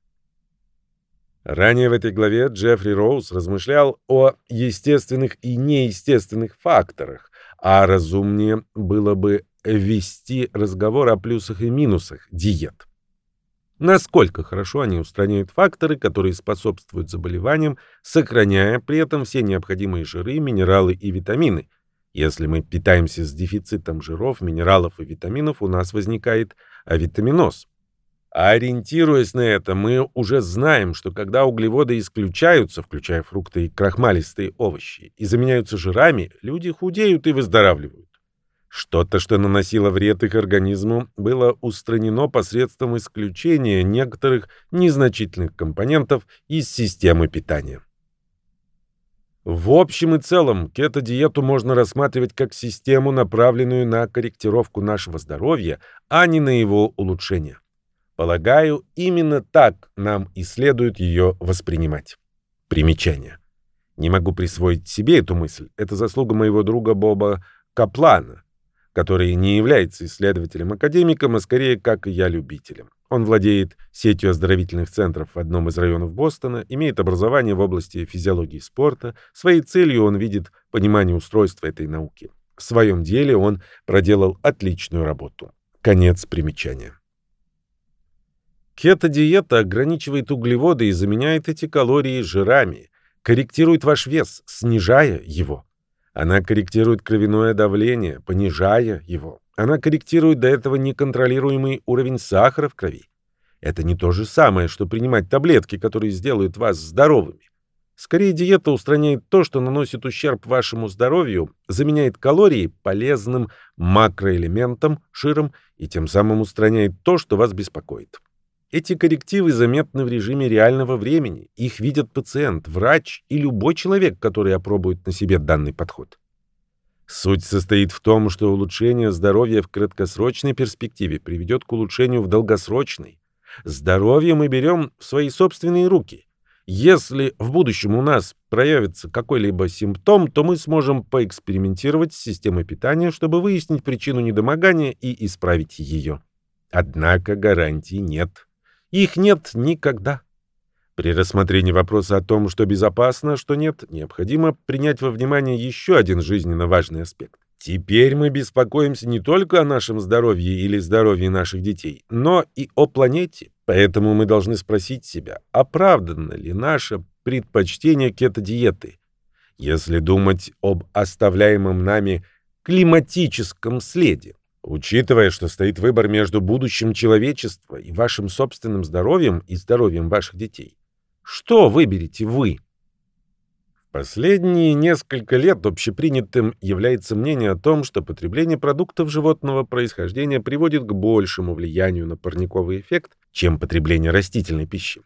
Ранее в этой главе Джеффри Роуз размышлял о естественных и неестественных факторах, а разумнее было бы вести разговор о плюсах и минусах диет. Насколько хорошо они устраняют факторы, которые способствуют заболеваниям, сохраняя при этом все необходимые жиры, минералы и витамины. Если мы питаемся с дефицитом жиров, минералов и витаминов, у нас возникает авитаминоз. Ориентируясь на это, мы уже знаем, что когда углеводы исключаются, включая фрукты и крахмалистые овощи, и заменяются жирами, люди худеют и выздоравливают. Что-то, что наносило вред их организму, было устранено посредством исключения некоторых незначительных компонентов из системы питания. В общем и целом, кето-диету можно рассматривать как систему, направленную на корректировку нашего здоровья, а не на его улучшение. Полагаю, именно так нам и следует ее воспринимать. Примечание. Не могу присвоить себе эту мысль. Это заслуга моего друга Боба Каплана, который не является исследователем-академиком, а скорее, как я, любителем. Он владеет сетью оздоровительных центров в одном из районов Бостона, имеет образование в области физиологии спорта. Своей целью он видит понимание устройства этой науки. В своем деле он проделал отличную работу. Конец примечания. Кето-диета ограничивает углеводы и заменяет эти калории жирами, корректирует ваш вес, снижая его. Она корректирует кровяное давление, понижая его. Она корректирует до этого неконтролируемый уровень сахара в крови. Это не то же самое, что принимать таблетки, которые сделают вас здоровыми. Скорее, диета устраняет то, что наносит ущерб вашему здоровью, заменяет калории полезным макроэлементом, жиром, и тем самым устраняет то, что вас беспокоит. Эти коррективы заметны в режиме реального времени. Их видят пациент, врач и любой человек, который опробует на себе данный подход. Суть состоит в том, что улучшение здоровья в краткосрочной перспективе приведет к улучшению в долгосрочной. Здоровье мы берем в свои собственные руки. Если в будущем у нас проявится какой-либо симптом, то мы сможем поэкспериментировать с системой питания, чтобы выяснить причину недомогания и исправить ее. Однако гарантий нет. Их нет никогда. При рассмотрении вопроса о том, что безопасно, что нет, необходимо принять во внимание еще один жизненно важный аспект. Теперь мы беспокоимся не только о нашем здоровье или здоровье наших детей, но и о планете. Поэтому мы должны спросить себя, оправдано ли наше предпочтение кето-диеты. Если думать об оставляемом нами климатическом следе, Учитывая, что стоит выбор между будущим человечества и вашим собственным здоровьем и здоровьем ваших детей, что выберете вы? Последние несколько лет общепринятым является мнение о том, что потребление продуктов животного происхождения приводит к большему влиянию на парниковый эффект, чем потребление растительной пищи.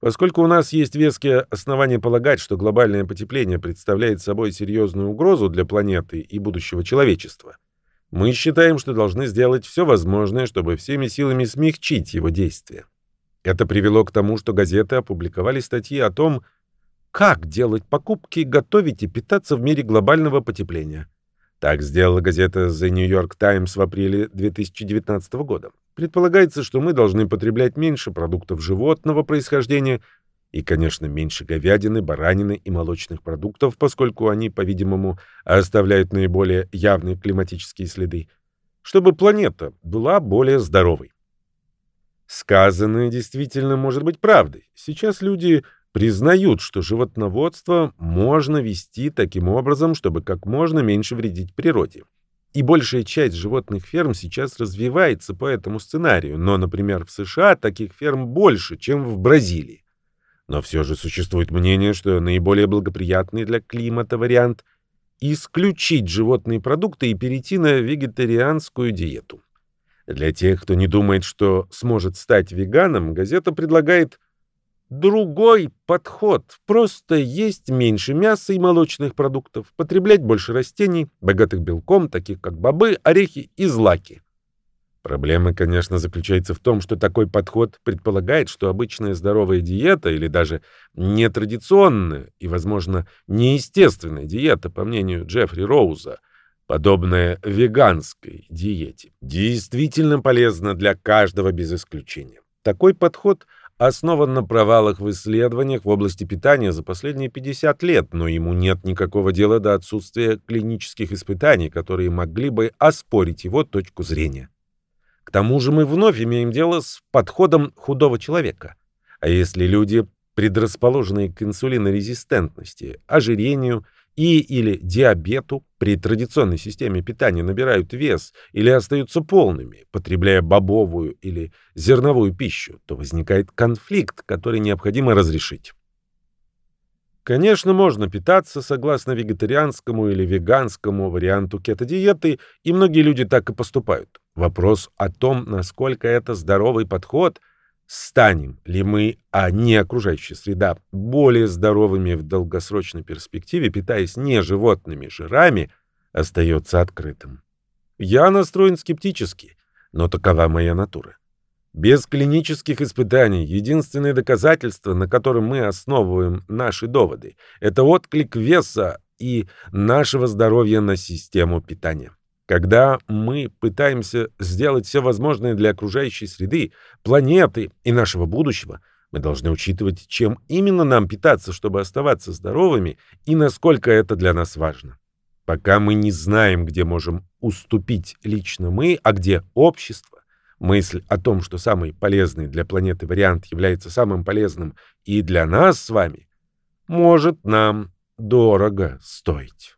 Поскольку у нас есть веские основания полагать, что глобальное потепление представляет собой серьезную угрозу для планеты и будущего человечества, мы считаем, что должны сделать все возможное, чтобы всеми силами смягчить его действия. Это привело к тому, что газеты опубликовали статьи о том, как делать покупки, готовить и питаться в мире глобального потепления. Так сделала газета The New York Times в апреле 2019 года. Предполагается, что мы должны потреблять меньше продуктов животного происхождения и, конечно, меньше говядины, баранины и молочных продуктов, поскольку они, по-видимому, оставляют наиболее явные климатические следы, чтобы планета была более здоровой. Сказанное действительно может быть правдой. Сейчас люди признают, что животноводство можно вести таким образом, чтобы как можно меньше вредить природе. И большая часть животных ферм сейчас развивается по этому сценарию, но, например, в США таких ферм больше, чем в Бразилии. Но все же существует мнение, что наиболее благоприятный для климата вариант – исключить животные продукты и перейти на вегетарианскую диету. Для тех, кто не думает, что сможет стать веганом, газета предлагает другой подход. Просто есть меньше мяса и молочных продуктов, потреблять больше растений, богатых белком, таких как бобы, орехи и злаки. Проблема, конечно, заключается в том, что такой подход предполагает, что обычная здоровая диета или даже нетрадиционная и, возможно, неестественная диета, по мнению Джеффри Роуза, подобная веганской диете, действительно полезна для каждого без исключения. Такой подход основан на провалах в исследованиях в области питания за последние 50 лет, но ему нет никакого дела до отсутствия клинических испытаний, которые могли бы оспорить его точку зрения. К тому же мы вновь имеем дело с подходом худого человека. А если люди, предрасположенные к инсулинорезистентности, ожирению и или диабету при традиционной системе питания набирают вес или остаются полными, потребляя бобовую или зерновую пищу, то возникает конфликт, который необходимо разрешить. Конечно, можно питаться согласно вегетарианскому или веганскому варианту кето-диеты, и многие люди так и поступают. Вопрос о том, насколько это здоровый подход, станем ли мы, а не окружающая среда, более здоровыми в долгосрочной перспективе, питаясь не животными жирами, остается открытым. Я настроен скептически, но такова моя натура. Без клинических испытаний единственное доказательство, на котором мы основываем наши доводы, это отклик веса и нашего здоровья на систему питания. Когда мы пытаемся сделать все возможное для окружающей среды, планеты и нашего будущего, мы должны учитывать, чем именно нам питаться, чтобы оставаться здоровыми, и насколько это для нас важно. Пока мы не знаем, где можем уступить лично мы, а где общество, Мысль о том, что самый полезный для планеты вариант является самым полезным и для нас с вами, может нам дорого стоить.